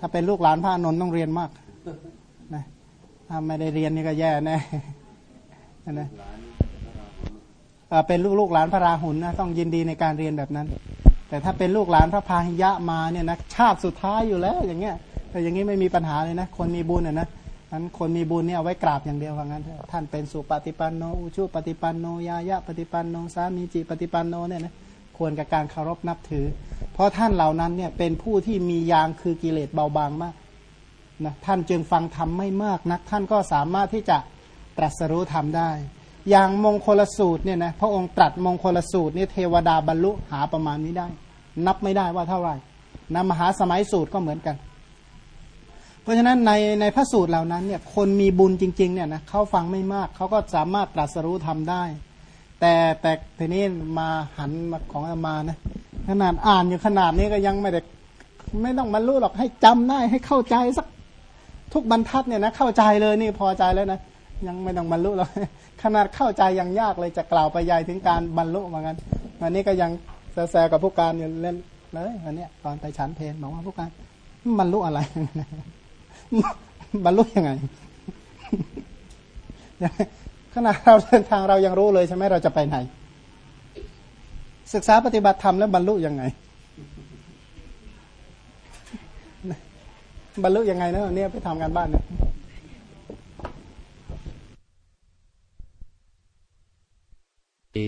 ถ้าเป็นลูกหลานพระอานนท์ต้องเรียนมาก นะถ้าไม่ได้เรียนนี่ก็แย่แน่นะเอ่อเป็นลูกลูกหลานพระราหุลนะต้องยินดีในการเรียนแบบนั้น แต่ถ้าเป็นลูกหลานพระพาหิยะมาเนี่ยนะชาติสุดท้ายอยู่แล้วอย่างเงี้ย แต่อย่างงี้ไม่มีปัญหาเลยนะ คนมีบุญอะนะนั้นคนมีบุญเนี่ยเอาไว้กราบอย่างเดียวว่างั้น ท่านเป็นสุปฏิปันโนอุชุปฏิปันโนยายะปฏิปันโนสามีจิปฏิปันโนเนี่ยนะควรกับการเคารพนับถือ เพราะท่านเหล่านั้นเนี่ยเป็นผู้ที่มียางคือกิเลสเบาบางมาก นะท่านจึงฟังธรรมไม่มากนัก ท่านก็สามารถที่จะตรัสรู้ธรรมได้ อย่างมงคลสูตรเนี่ยนะพระองค์ตรัสมงคลสูตรนี่เทวดาบรรลุหาประมาณนี้ได้ นับไม่ได้ว่าเท่าไหร่นะมหาสมัยสูตรก็เหมือนกัน เพราะฉะนั้นในในพระสูตรเหล่านั้นเนี่ยคนมีบุญจริงๆเนี่ยนะเขาฟังไม่มากเขาก็สามารถตรัสรู้ทำได้ แต่แต่ทีนี้มาหันมาของอามานะขนาดอ่านอยู่ขนาดนี้ก็ยังไม่ได้ไม่ต้องบรรลุหรอกให้จำได้ให้เข้าใจสัก ทุกบรรทัดเนี่ยนะเข้าใจเลยนี่พอใจแล้วนะยังไม่ต้องบรรลุหรอกขนาดเข้าใจยังยากเลยจะกล่าวไปยายถึงการบรรลุเหมือนกันวันนี้ก็ยังแซวกับผู้การอยู่เล่นเลยวันนี้ตอนไปฉันเพลบอกว่าผู้การบรรลุอะไรบรรลุยังไงขณะเราเดินทางเรายังรู้เลยใช่ไหมเราจะไปไหน ศึกษาปฏิบัติธรรมแล้วบรรลุยังไง บรรลุยังไงนะเนี่ยไปทำงานบ้านเนี่ยอ